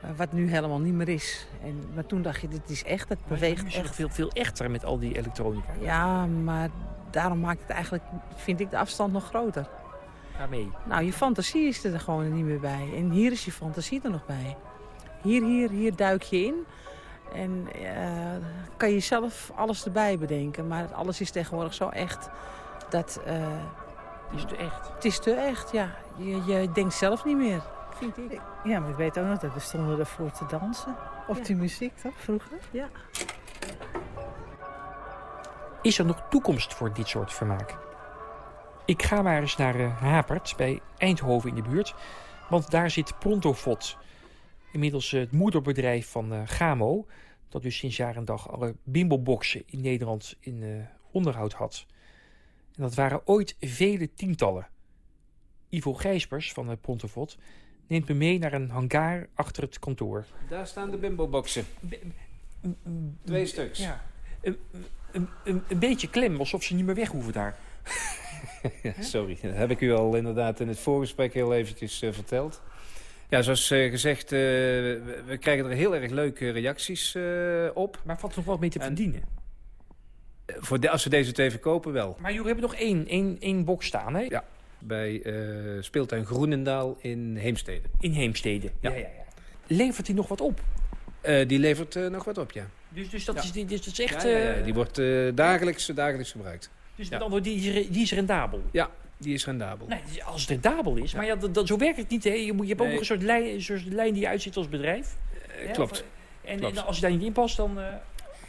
Eh, wat nu helemaal niet meer is. En, maar toen dacht je, dit is echt, het beweegt is echt. veel, veel echter met al die elektronica. Ja, maar daarom maakt het eigenlijk, vind ik de afstand nog groter. Waarmee? Nou, je fantasie is er gewoon niet meer bij. En hier is je fantasie er nog bij. Hier, hier, hier duik je in. En eh, kan je zelf alles erbij bedenken. Maar alles is tegenwoordig zo echt dat... eh, is te echt? Het is te echt, ja. Je, je denkt zelf niet meer, vind ik. Ja, maar ik weet ook nog dat we stonden ervoor te dansen. Op die muziek, toch, vroeger? Ja. Is er nog toekomst voor dit soort vermaak? Ik ga maar eens naar eh, Hapert, bij Eindhoven in de buurt. Want daar zit Prontofot. Inmiddels eh, het moederbedrijf van eh, Gamo. Dat dus sinds jaar en dag alle bimboboxen in Nederland in eh, onderhoud had. En dat waren ooit vele tientallen. Ivo Gijspers van Prontofot neemt me mee naar een hangar achter het kantoor. Daar staan de bimbo-boxen. Twee stuks. Ja. Een, een, een, een beetje klem, alsof ze niet meer weg hoeven daar. Sorry, dat heb ik u al inderdaad in het voorgesprek heel eventjes verteld. Ja, zoals eh, gezegd, eh, we, krijgen er heel erg leuke reacties eh, op. Maar valt er nog wat mee te verdienen? Voor de, als we deze twee verkopen, wel. Maar jullie hebben nog één, één, één box staan, hè? Ja, bij speeltuin Groenendaal in Heemstede. In Heemstede, ja, ja, ja. Levert die nog wat op? Die levert nog wat op, ja. Dus, dus dat, Ja. is, is, dat is echt... Ja, ja, ja, die wordt dagelijks, dagelijks gebruikt. dus ja. met andere die, is- die is rendabel? Ja, die is rendabel. Nee, als het rendabel is. Maar ja, dat, dat, zo werkt het niet. Hè. Je, moet, je hebt ook Nee. een soort lijn, een soort lijn die je uitzet als bedrijf. Hè, klopt. of, eh, en, Klopt. en als je daar niet in past, dan... eh,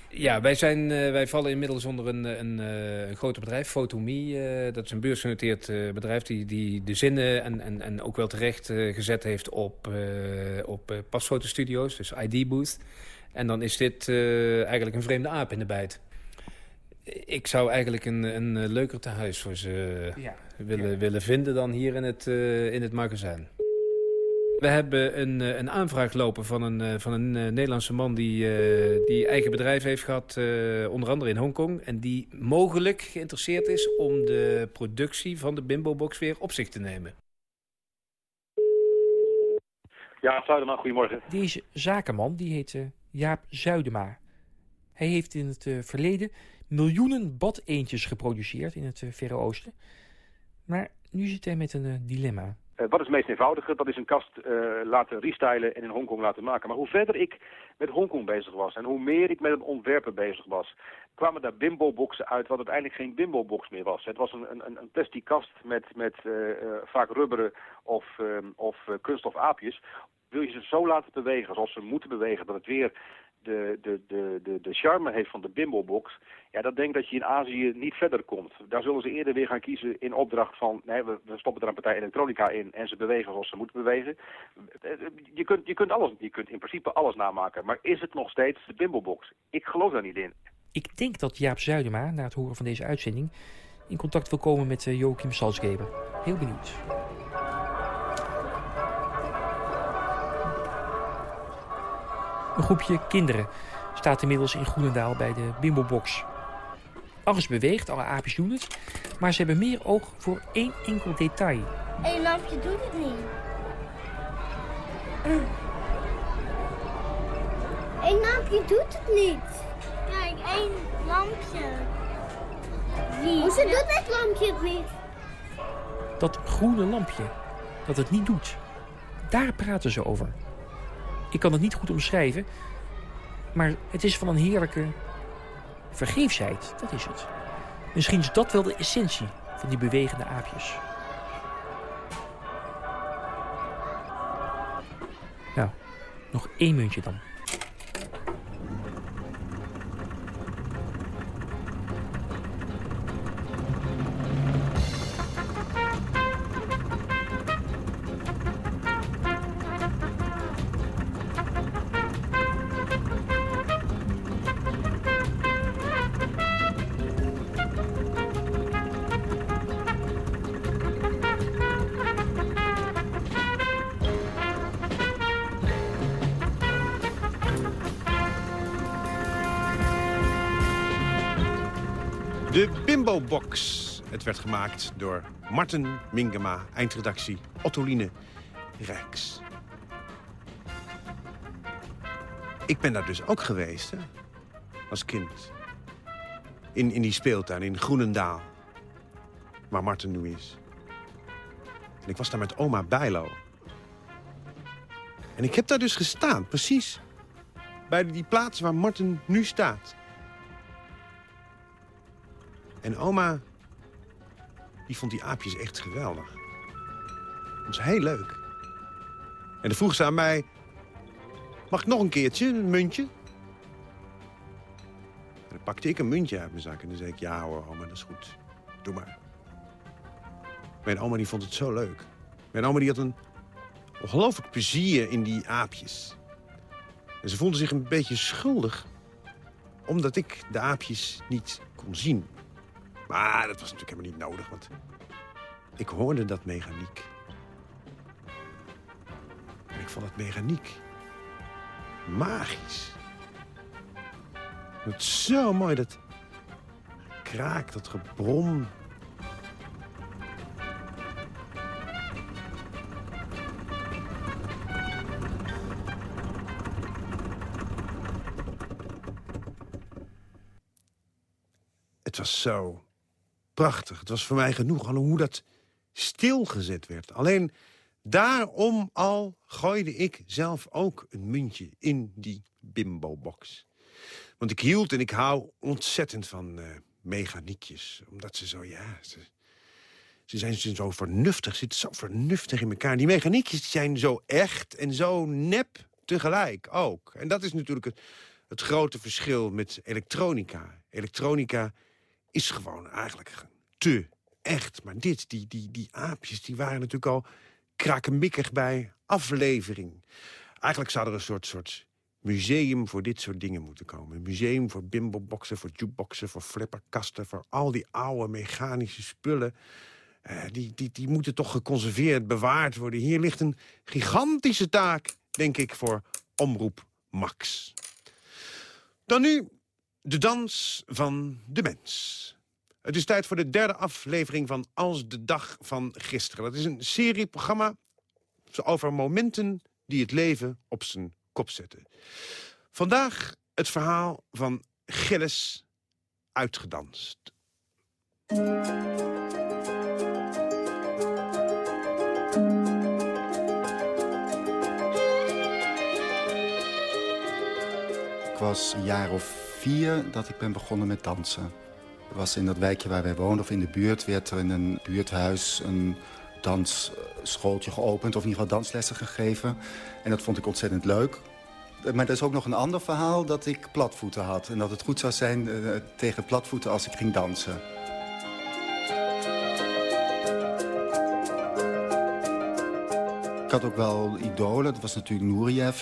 Ja, wij, zijn, eh, wij vallen inmiddels onder een, een, een groter bedrijf, Photomie. eh, dat is een beursgenoteerd bedrijf die, die de zinnen en, en, en ook wel terecht gezet heeft op, op pasfotostudio's, dus ID-booth. En dan is dit eigenlijk een vreemde aap in de bijt. Ik zou eigenlijk een, een eh, leuker tehuis voor ze Ja, willen, willen vinden dan hier in het, eh, in het magazijn. We hebben een, eh, een aanvraag lopen van een, eh, van een eh, Nederlandse man die, eh, die eigen bedrijf heeft gehad, eh, onder andere in Hongkong. En die mogelijk geïnteresseerd is om de productie van de Bimbo-box weer op zich te nemen. Ja, Zuiderman, goedemorgen. Deze zakenman, die heet eh, Jaap Zuidema. Hij heeft in het eh, verleden miljoenen badeentjes geproduceerd in het eh, Verre Oosten. Maar nu zit hij met een eh, dilemma. Eh, wat is het meest eenvoudige? Dat is een kast laten restylen en in Hongkong laten maken. Maar hoe verder ik met Hongkong bezig was en hoe meer ik met het ontwerpen bezig was, kwamen daar bimbo-boxen uit wat uiteindelijk geen bimbo-box meer was. Het was een, een, een plastic kast met, met vaak rubberen of, ehm, of kunststof aapjes. Wil je ze zo laten bewegen zoals ze moeten bewegen, dat het weer de, de, de, de, charme heeft van de bimbo-box, ja, dan denk dat je in Azië niet verder komt. Daar zullen ze eerder weer gaan kiezen in opdracht van, nee, we, we stoppen er een partij elektronica in en ze bewegen zoals ze moeten bewegen. Je kunt, je, kunt alles, je kunt in principe alles namaken, maar is het nog steeds de bimbo-box? Ik geloof daar niet in. Ik denk dat Jaap Zuidema, na het horen van deze uitzending, in contact wil komen met eh, Joachim Salzgeber. Heel benieuwd. Een groepje kinderen staat inmiddels in Groenendaal bij de Bimbo-box. Alles beweegt, alle aapjes doen het, maar ze hebben meer oog voor één enkel detail. Eén lampje doet het niet. Eén lampje doet het niet. Kijk, één lampje. Wie? Hoezo doet dit lampje het niet? Dat groene lampje, dat het niet doet. Daar praten ze over. Ik kan het niet goed omschrijven, maar het is van een heerlijke vergeefsheid, dat is het. Misschien is dat wel de essentie van die bewegende aapjes. Nou, nog één muntje dan. Gemaakt door Marten Mingema, eindredactie Ottoline Rijks. ik ben daar dus ook geweest, hè, als kind. In, in die speeltuin, in Groenendaal. Waar Martin nu is. Ik was daar met oma Bijlo. En ik heb daar dus gestaan, precies. Bij die plaats waar Martin nu staat. En oma, die vond die aapjes echt geweldig. Dat was heel leuk. En dan vroeg ze aan mij... Mag ik nog een keertje, een muntje? En dan pakte ik een muntje uit mijn zak en dan zei ik... Ja hoor, oma, dat is goed. Doe maar. Mijn oma die vond het zo leuk. Mijn oma die had een ongelooflijk plezier in die aapjes. En ze voelde zich een beetje schuldig... omdat ik de aapjes niet kon zien. Maar dat was natuurlijk helemaal niet nodig, want ik hoorde dat mechaniek. En ik vond het mechaniek magisch. Het is zo mooi, dat kraak, dat gebrom. Het was zo prachtig. Het was voor mij genoeg, al hoe dat stilgezet werd. Alleen daarom al gooide ik zelf ook een muntje in die bimbo-box. Want ik hield en ik hou ontzettend van uh, mechaniekjes. Omdat ze zo, ja... Ze, ze zijn zo vernuftig, zitten zo vernuftig in elkaar. Die mechaniekjes zijn zo echt en zo nep tegelijk ook. En dat is natuurlijk het, het grote verschil met elektronica. Elektronica is gewoon eigenlijk te echt. Maar dit, die, die, die aapjes, die waren natuurlijk al krakenmikkig bij aflevering. Eigenlijk zou er een soort, soort museum voor dit soort dingen moeten komen. Een museum voor bimboboxen, voor jukeboxen, voor flipperkasten... voor al die oude mechanische spullen. Uh, die, die, die moeten toch geconserveerd, bewaard worden. Hier ligt een gigantische taak, denk ik, voor Omroep Max. Dan nu de dans van de mens. Het is tijd voor de derde aflevering van Als de Dag van Gisteren. Dat is een serieprogramma over momenten die het leven op zijn kop zetten. Vandaag het verhaal van Gilles uitgedanst. Ik was een jaar of vier dat ik ben begonnen met dansen. Er was in dat wijkje waar wij woonden, of in de buurt... werd er in een buurthuis een dansschooltje geopend... of in ieder geval danslessen gegeven. En dat vond ik ontzettend leuk. Maar er is ook nog een ander verhaal dat ik platvoeten had. En dat het goed zou zijn uh, tegen platvoeten als ik ging dansen. Ik had ook wel idolen. Dat was natuurlijk Nureyev.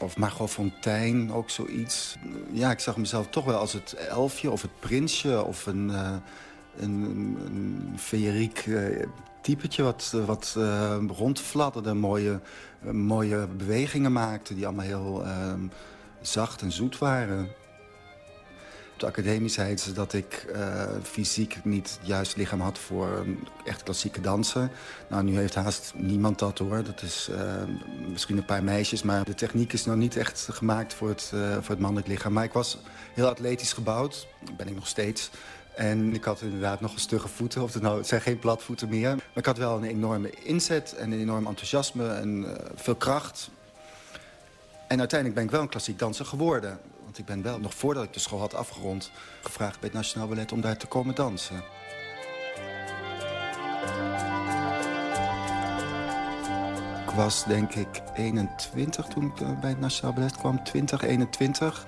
Of Margot Fontein, ook zoiets. Ja, ik zag mezelf toch wel als het elfje of het prinsje... of een, uh, een, een feeriek uh, typetje wat, wat uh, rondfladderde. Mooie, mooie bewegingen maakte die allemaal heel zacht en zoet waren de academie dat ik uh, fysiek niet het lichaam had voor echt klassieke dansen. Nou, nu heeft haast niemand dat hoor. Dat is uh, misschien een paar meisjes, maar de techniek is nog niet echt gemaakt voor het, voor het mannelijk lichaam. Maar ik was heel atletisch gebouwd, ben ik nog steeds. En ik had inderdaad nog een stugge voeten, of het, nou, het zijn geen platvoeten meer. Maar ik had wel een enorme inzet en een enorm enthousiasme en veel kracht. En uiteindelijk ben ik wel een klassiek danser geworden. Want ik ben wel, nog voordat ik de school had afgerond... gevraagd bij het Nationaal Ballet om daar te komen dansen. Ik was denk ik 21 toen ik eh, bij het Nationaal Ballet kwam. 20, 21.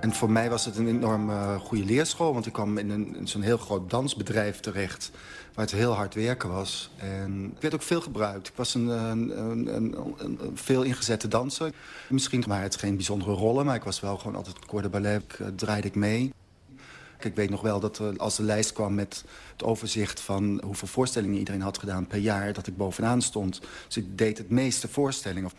En voor mij was het een enorm uh, goede leerschool. Want ik kwam in, zo'n heel groot dansbedrijf terecht. Waar het heel hard werken was. En ik werd ook veel gebruikt. Ik was een, een, een, veel ingezette danser. Misschien waren het geen bijzondere rollen. Maar ik was wel gewoon altijd corps de ballet. Ik, uh, draaide ik mee. Ik weet nog wel dat als de lijst kwam met het overzicht van hoeveel voorstellingen iedereen had gedaan per jaar, dat ik bovenaan stond. Dus ik deed het meeste voorstellingen.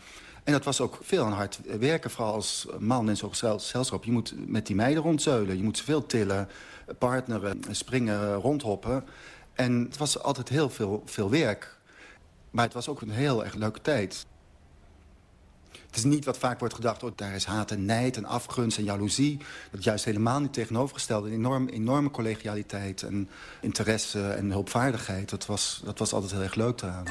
En dat was ook veel aan hard werken, vooral als man in zo'n gezelschap. Je moet met die meiden rondzeulen, je moet ze veel tillen, partneren, springen, rondhoppen. En het was altijd heel veel, veel werk. Maar het was ook een heel erg leuke tijd. Het is niet wat vaak wordt gedacht, oh, daar is haat en nijd en afgunst en jaloezie. Dat juist helemaal niet tegenovergesteld. Een enorm, enorme collegialiteit en interesse en hulpvaardigheid. Dat was, dat was altijd heel erg leuk eraan.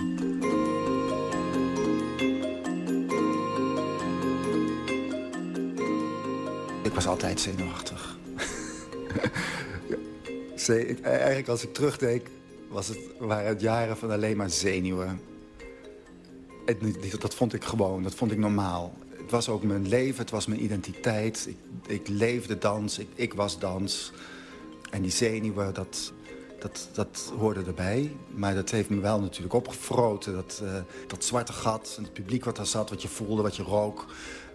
Ik was altijd zenuwachtig. Eigenlijk als ik terugdenk, was het, waren het jaren van alleen maar zenuwen. dat vond ik gewoon, dat vond ik normaal. Het was ook mijn leven, het was mijn identiteit. Ik, leefde dans, ik, was dans. En die zenuwen, dat, dat, dat hoorde erbij. Maar dat heeft me wel natuurlijk opgefroten. Dat, uh, dat zwarte gat, en het publiek wat daar zat, wat je voelde, wat je rook.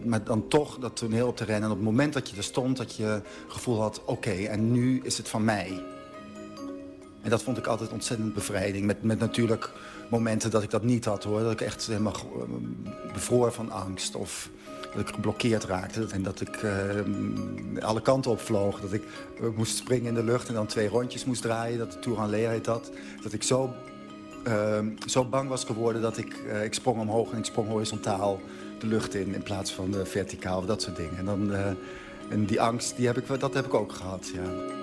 Maar dan toch dat toneel op te rennen. En op het moment dat je er stond, dat je gevoel had... oké, en nu is het van mij. En dat vond ik altijd ontzettend bevrijding. Met, met natuurlijk momenten dat ik dat niet had, hoor. Dat ik echt helemaal bevroor van angst. Of dat ik geblokkeerd raakte en dat ik uh, alle kanten opvloog. Dat ik uh, moest springen in de lucht en dan twee rondjes moest draaien. Dat de Tour en Leer dat. Dat ik zo, zo bang was geworden dat ik, eh, ik sprong omhoog en ik sprong horizontaal de lucht in... in plaats van verticaal, dat soort dingen. En, dan, en die angst, die heb ik, dat heb ik ook gehad, ja.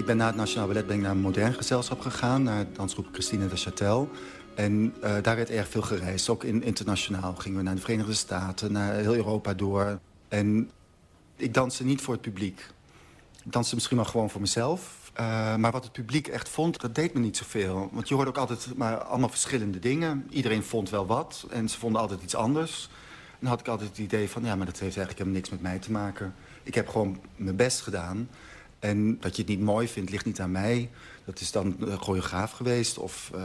Ik ben na het Nationaal Ballet ben ik naar een modern gezelschap gegaan. Naar dansgroep Christine de Châtel. En uh, daar werd erg veel gereisd. Ook in, internationaal gingen we naar de Verenigde Staten, naar heel Europa door. En ik danste niet voor het publiek. Ik danste misschien wel gewoon voor mezelf. Uh, maar wat het publiek echt vond, dat deed me niet zoveel. Want je hoorde ook altijd maar allemaal verschillende dingen. Iedereen vond wel wat en ze vonden altijd iets anders. En dan had ik altijd het idee van, ja, maar dat heeft eigenlijk helemaal niks met mij te maken. Ik heb gewoon mijn best gedaan. En dat je het niet mooi vindt, ligt niet aan mij. Dat is dan de choreograaf geweest of, uh,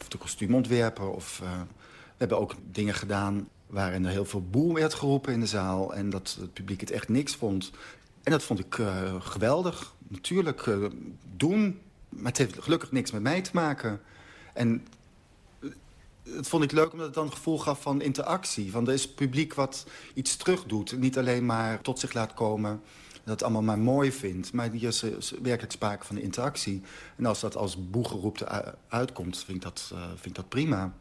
of de kostuumontwerper. Of, uh, we hebben ook dingen gedaan waarin er heel veel boel werd geroepen in de zaal... en dat het publiek het echt niks vond. En dat vond ik geweldig. Natuurlijk, doen. Maar het heeft gelukkig niks met mij te maken. En het vond ik leuk omdat het dan het gevoel gaf van interactie. Van er is publiek wat iets terugdoet. Niet alleen maar tot zich laat komen dat allemaal maar mooi vindt. Maar die is, is werkelijk sprake van interactie. En als dat als boegeroep uitkomt, vind ik dat, uh, vind ik dat prima.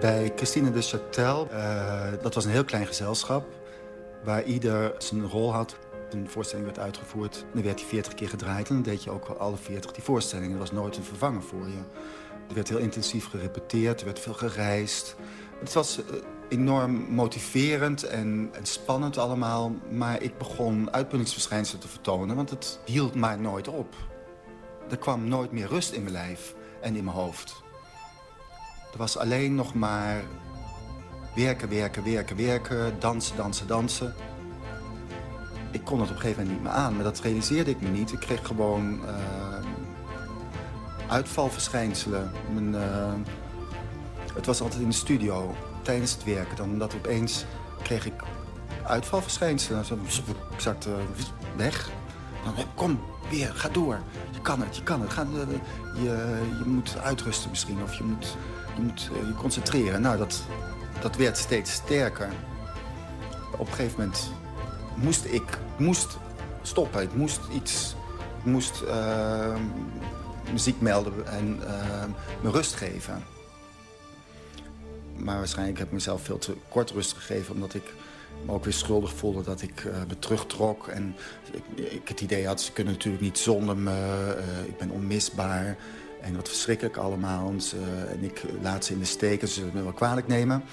Bij Christine de Châtel, uh, dat was een heel klein gezelschap... waar ieder zijn rol had. Een voorstelling werd uitgevoerd, dan werd die 40 keer gedraaid... en dan deed je ook alle 40 die voorstellingen. Er was nooit een vervanger voor je. Er werd heel intensief gerepeteerd, er werd veel gereisd. Het was eh, enorm motiverend en, en, spannend allemaal. Maar ik begon uitputtingsverschijnselen te vertonen, want het hield maar nooit op. Er kwam nooit meer rust in mijn lijf en in mijn hoofd. Er was alleen nog maar werken, werken, werken, werken, dansen, dansen, dansen. Ik kon het op een gegeven moment niet meer aan, maar dat realiseerde ik me niet. Ik kreeg gewoon... Uh, uitvalverschijnselen. Mijn, uh, het was altijd in de studio, tijdens het werken. Dan dat opeens kreeg ik uitvalverschijnselen. Ik zakte weg. Dan, kom, weer, ga door. Je kan het, je kan het. Ga, je, je moet uitrusten misschien, of je moet je, moet, uh, je concentreren. Nou, dat, dat werd steeds sterker. Op een gegeven moment moest ik moest stoppen. Ik moest iets... Moest muziek melden en uh, me rust geven. Maar waarschijnlijk heb ik mezelf veel te kort rust gegeven... omdat ik me ook weer schuldig voelde dat ik uh, me terugtrok. En ik, ik, het idee had, ze kunnen natuurlijk niet zonder me. Uh, ik ben onmisbaar. En wat verschrikkelijk allemaal. En, en ik laat ze in de steek ze zullen me wel kwalijk nemen.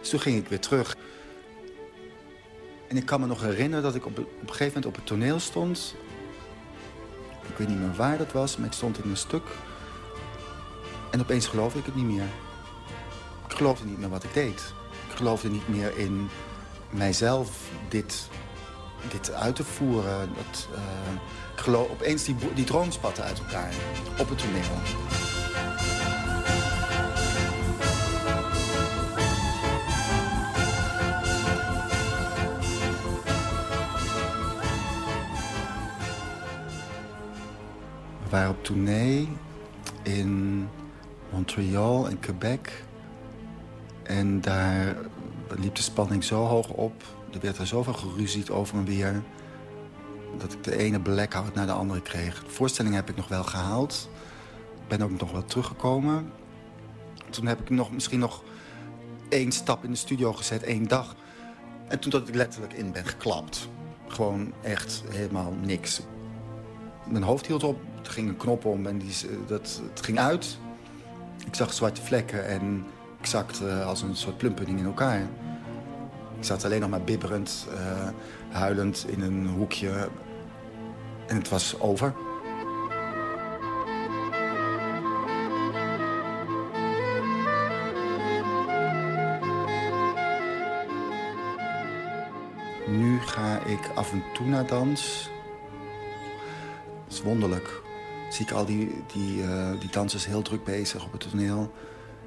Dus toen ging ik weer terug. En ik kan me nog herinneren dat ik op, een gegeven moment op het toneel stond... Ik weet niet meer waar dat was, maar ik stond in een stuk. En opeens geloofde ik het niet meer. Ik geloofde niet meer wat ik deed. Ik geloofde niet meer in mijzelf dit, dit uit te voeren. Dat, ik opeens die, die droom spatte uit elkaar op het toneel. We waren op tournee in Montreal en Quebec. En daar liep de spanning zo hoog op. Er werd er zoveel geruzied over en weer. Dat ik de ene blackout naar de andere kreeg. De voorstelling heb ik nog wel gehaald. Ben ook nog wel teruggekomen. Toen heb ik nog, misschien nog één stap in de studio gezet, één dag. En toen dat ik letterlijk in ben geklapt. Gewoon echt helemaal niks. Mijn hoofd hield op, er ging een knop om en die, dat, het ging uit. Ik zag zwarte vlekken en ik zakte als een soort plumpudding in elkaar. Ik zat alleen nog maar bibberend, uh, huilend in een hoekje. En het was over. Nu ga ik af en toe naar dans. Dat is wonderlijk. Zie ik al die, die, uh, die dansers heel druk bezig op het toneel.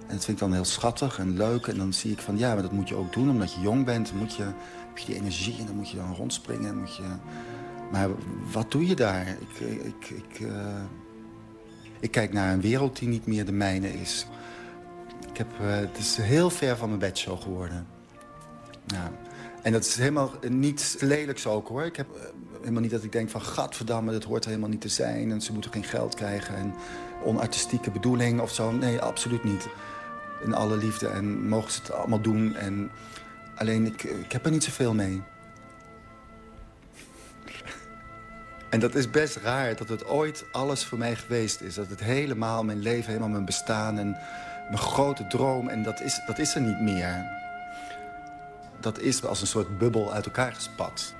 En dat vind ik dan heel schattig en leuk. En dan zie ik van, ja, maar dat moet je ook doen. Omdat je jong bent, dan moet je, heb je die energie en dan moet je dan rondspringen. En je... Maar wat doe je daar? Ik, ik, ik, uh... ik kijk naar een wereld die niet meer de mijne is. Ik heb, uh, het is heel ver van mijn bedshow geworden. En dat is helemaal niet lelijks ook, hoor. Ik heb uh, helemaal niet dat ik denk van... gadverdamme, dat hoort er helemaal niet te zijn... en ze moeten geen geld krijgen en onartistieke bedoeling of zo. Nee, absoluut niet in alle liefde en mogen ze het allemaal doen. En alleen, ik, ik heb er niet zoveel mee. En dat is best raar, dat het ooit alles voor mij geweest is. Dat het helemaal, mijn leven, helemaal mijn bestaan en mijn grote droom... en dat is, dat is er niet meer. Dat is als een soort bubbel uit elkaar gespat.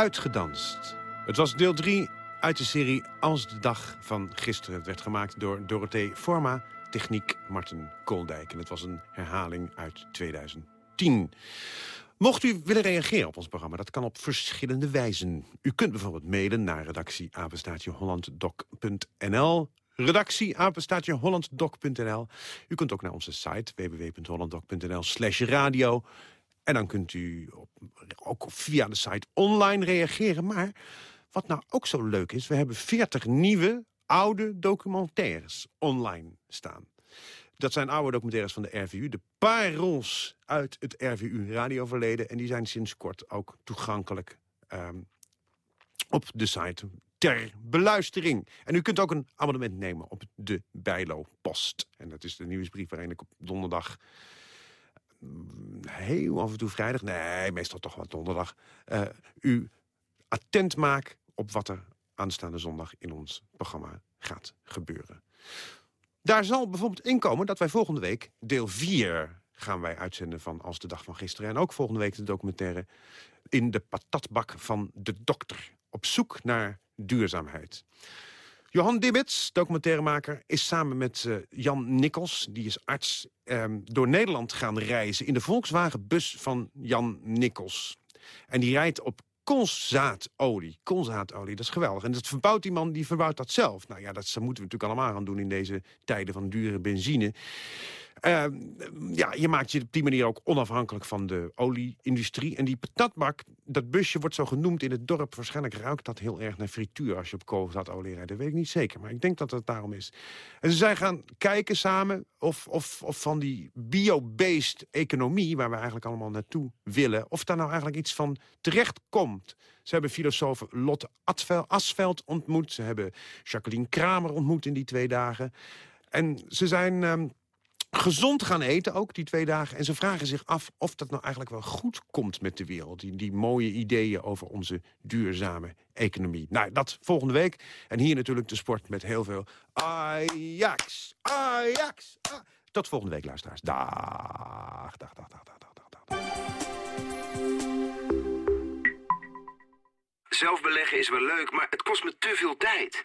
Uitgedanst. Het was deel 3 uit de serie Als de dag van gisteren. Het werd gemaakt door Dorothee Forma, techniek Martin Kooldijk. En het was een herhaling uit 2010. Mocht u willen reageren op ons programma, dat kan op verschillende wijzen. U kunt bijvoorbeeld mailen naar redactie-hollanddoc.nl redactie-hollanddoc.nl U kunt ook naar onze site www.hollanddoc.nl slash radio en dan kunt u op, ook via de site online reageren. Maar wat nou ook zo leuk is, we hebben 40 nieuwe oude documentaires online staan. Dat zijn oude documentaires van de RVU. De parels uit het RVU-radioverleden. En die zijn sinds kort ook toegankelijk um, op de site ter beluistering. En u kunt ook een abonnement nemen op de Bijlo Post. En dat is de nieuwsbrief waarin ik op donderdag heel af en toe vrijdag, nee, meestal toch wat donderdag, uh, u attent maak op wat er aanstaande zondag in ons programma gaat gebeuren. Daar zal bijvoorbeeld inkomen dat wij volgende week deel 4 gaan wij uitzenden van Als de Dag van Gisteren. En ook volgende week de documentaire In de patatbak van de dokter. Op zoek naar duurzaamheid. Johan Dibbits, documentairemaker, is samen met uh, Jan Nikkels, die is arts, um, door Nederland gaan reizen in de Volkswagenbus van Jan Nikkels. En die rijdt op koolzaadolie. Koolzaadolie, dat is geweldig. En dat verbouwt die man, die verbouwt dat zelf. Nou ja, dat moeten we natuurlijk allemaal gaan doen in deze tijden van dure benzine. Uh, ja, je maakt je op die manier ook onafhankelijk van de olieindustrie. En die patatbak, dat busje wordt zo genoemd in het dorp. Waarschijnlijk ruikt dat heel erg naar frituur als je op koolzaadolie rijdt. Dat weet ik niet zeker, maar ik denk dat het daarom is. En ze zijn gaan kijken samen of, of, of van die bio-based economie... waar we eigenlijk allemaal naartoe willen... of daar nou eigenlijk iets van terecht komt. Ze hebben filosoof Lotte Asveld ontmoet. Ze hebben Jacqueline Kramer ontmoet in die twee dagen. En ze zijn... Uh, gezond gaan eten, ook die twee dagen. En ze vragen zich af of dat nou eigenlijk wel goed komt met de wereld. Die, die mooie ideeën over onze duurzame economie. Nou, dat volgende week. En hier natuurlijk de sport met heel veel Ajax, Ajax. Tot volgende week, luisteraars. Dag, dag, dag, dag, dag, dag, dag. Zelf beleggen is wel leuk, maar het kost me te veel tijd.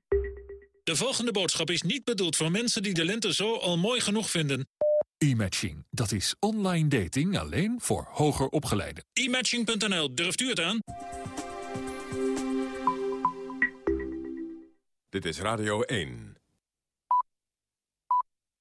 De volgende boodschap is niet bedoeld voor mensen die de lente zo al mooi genoeg vinden. E-matching, dat is online dating alleen voor hoger opgeleiden. E-matching.nl, durft u het aan? Dit is Radio 1.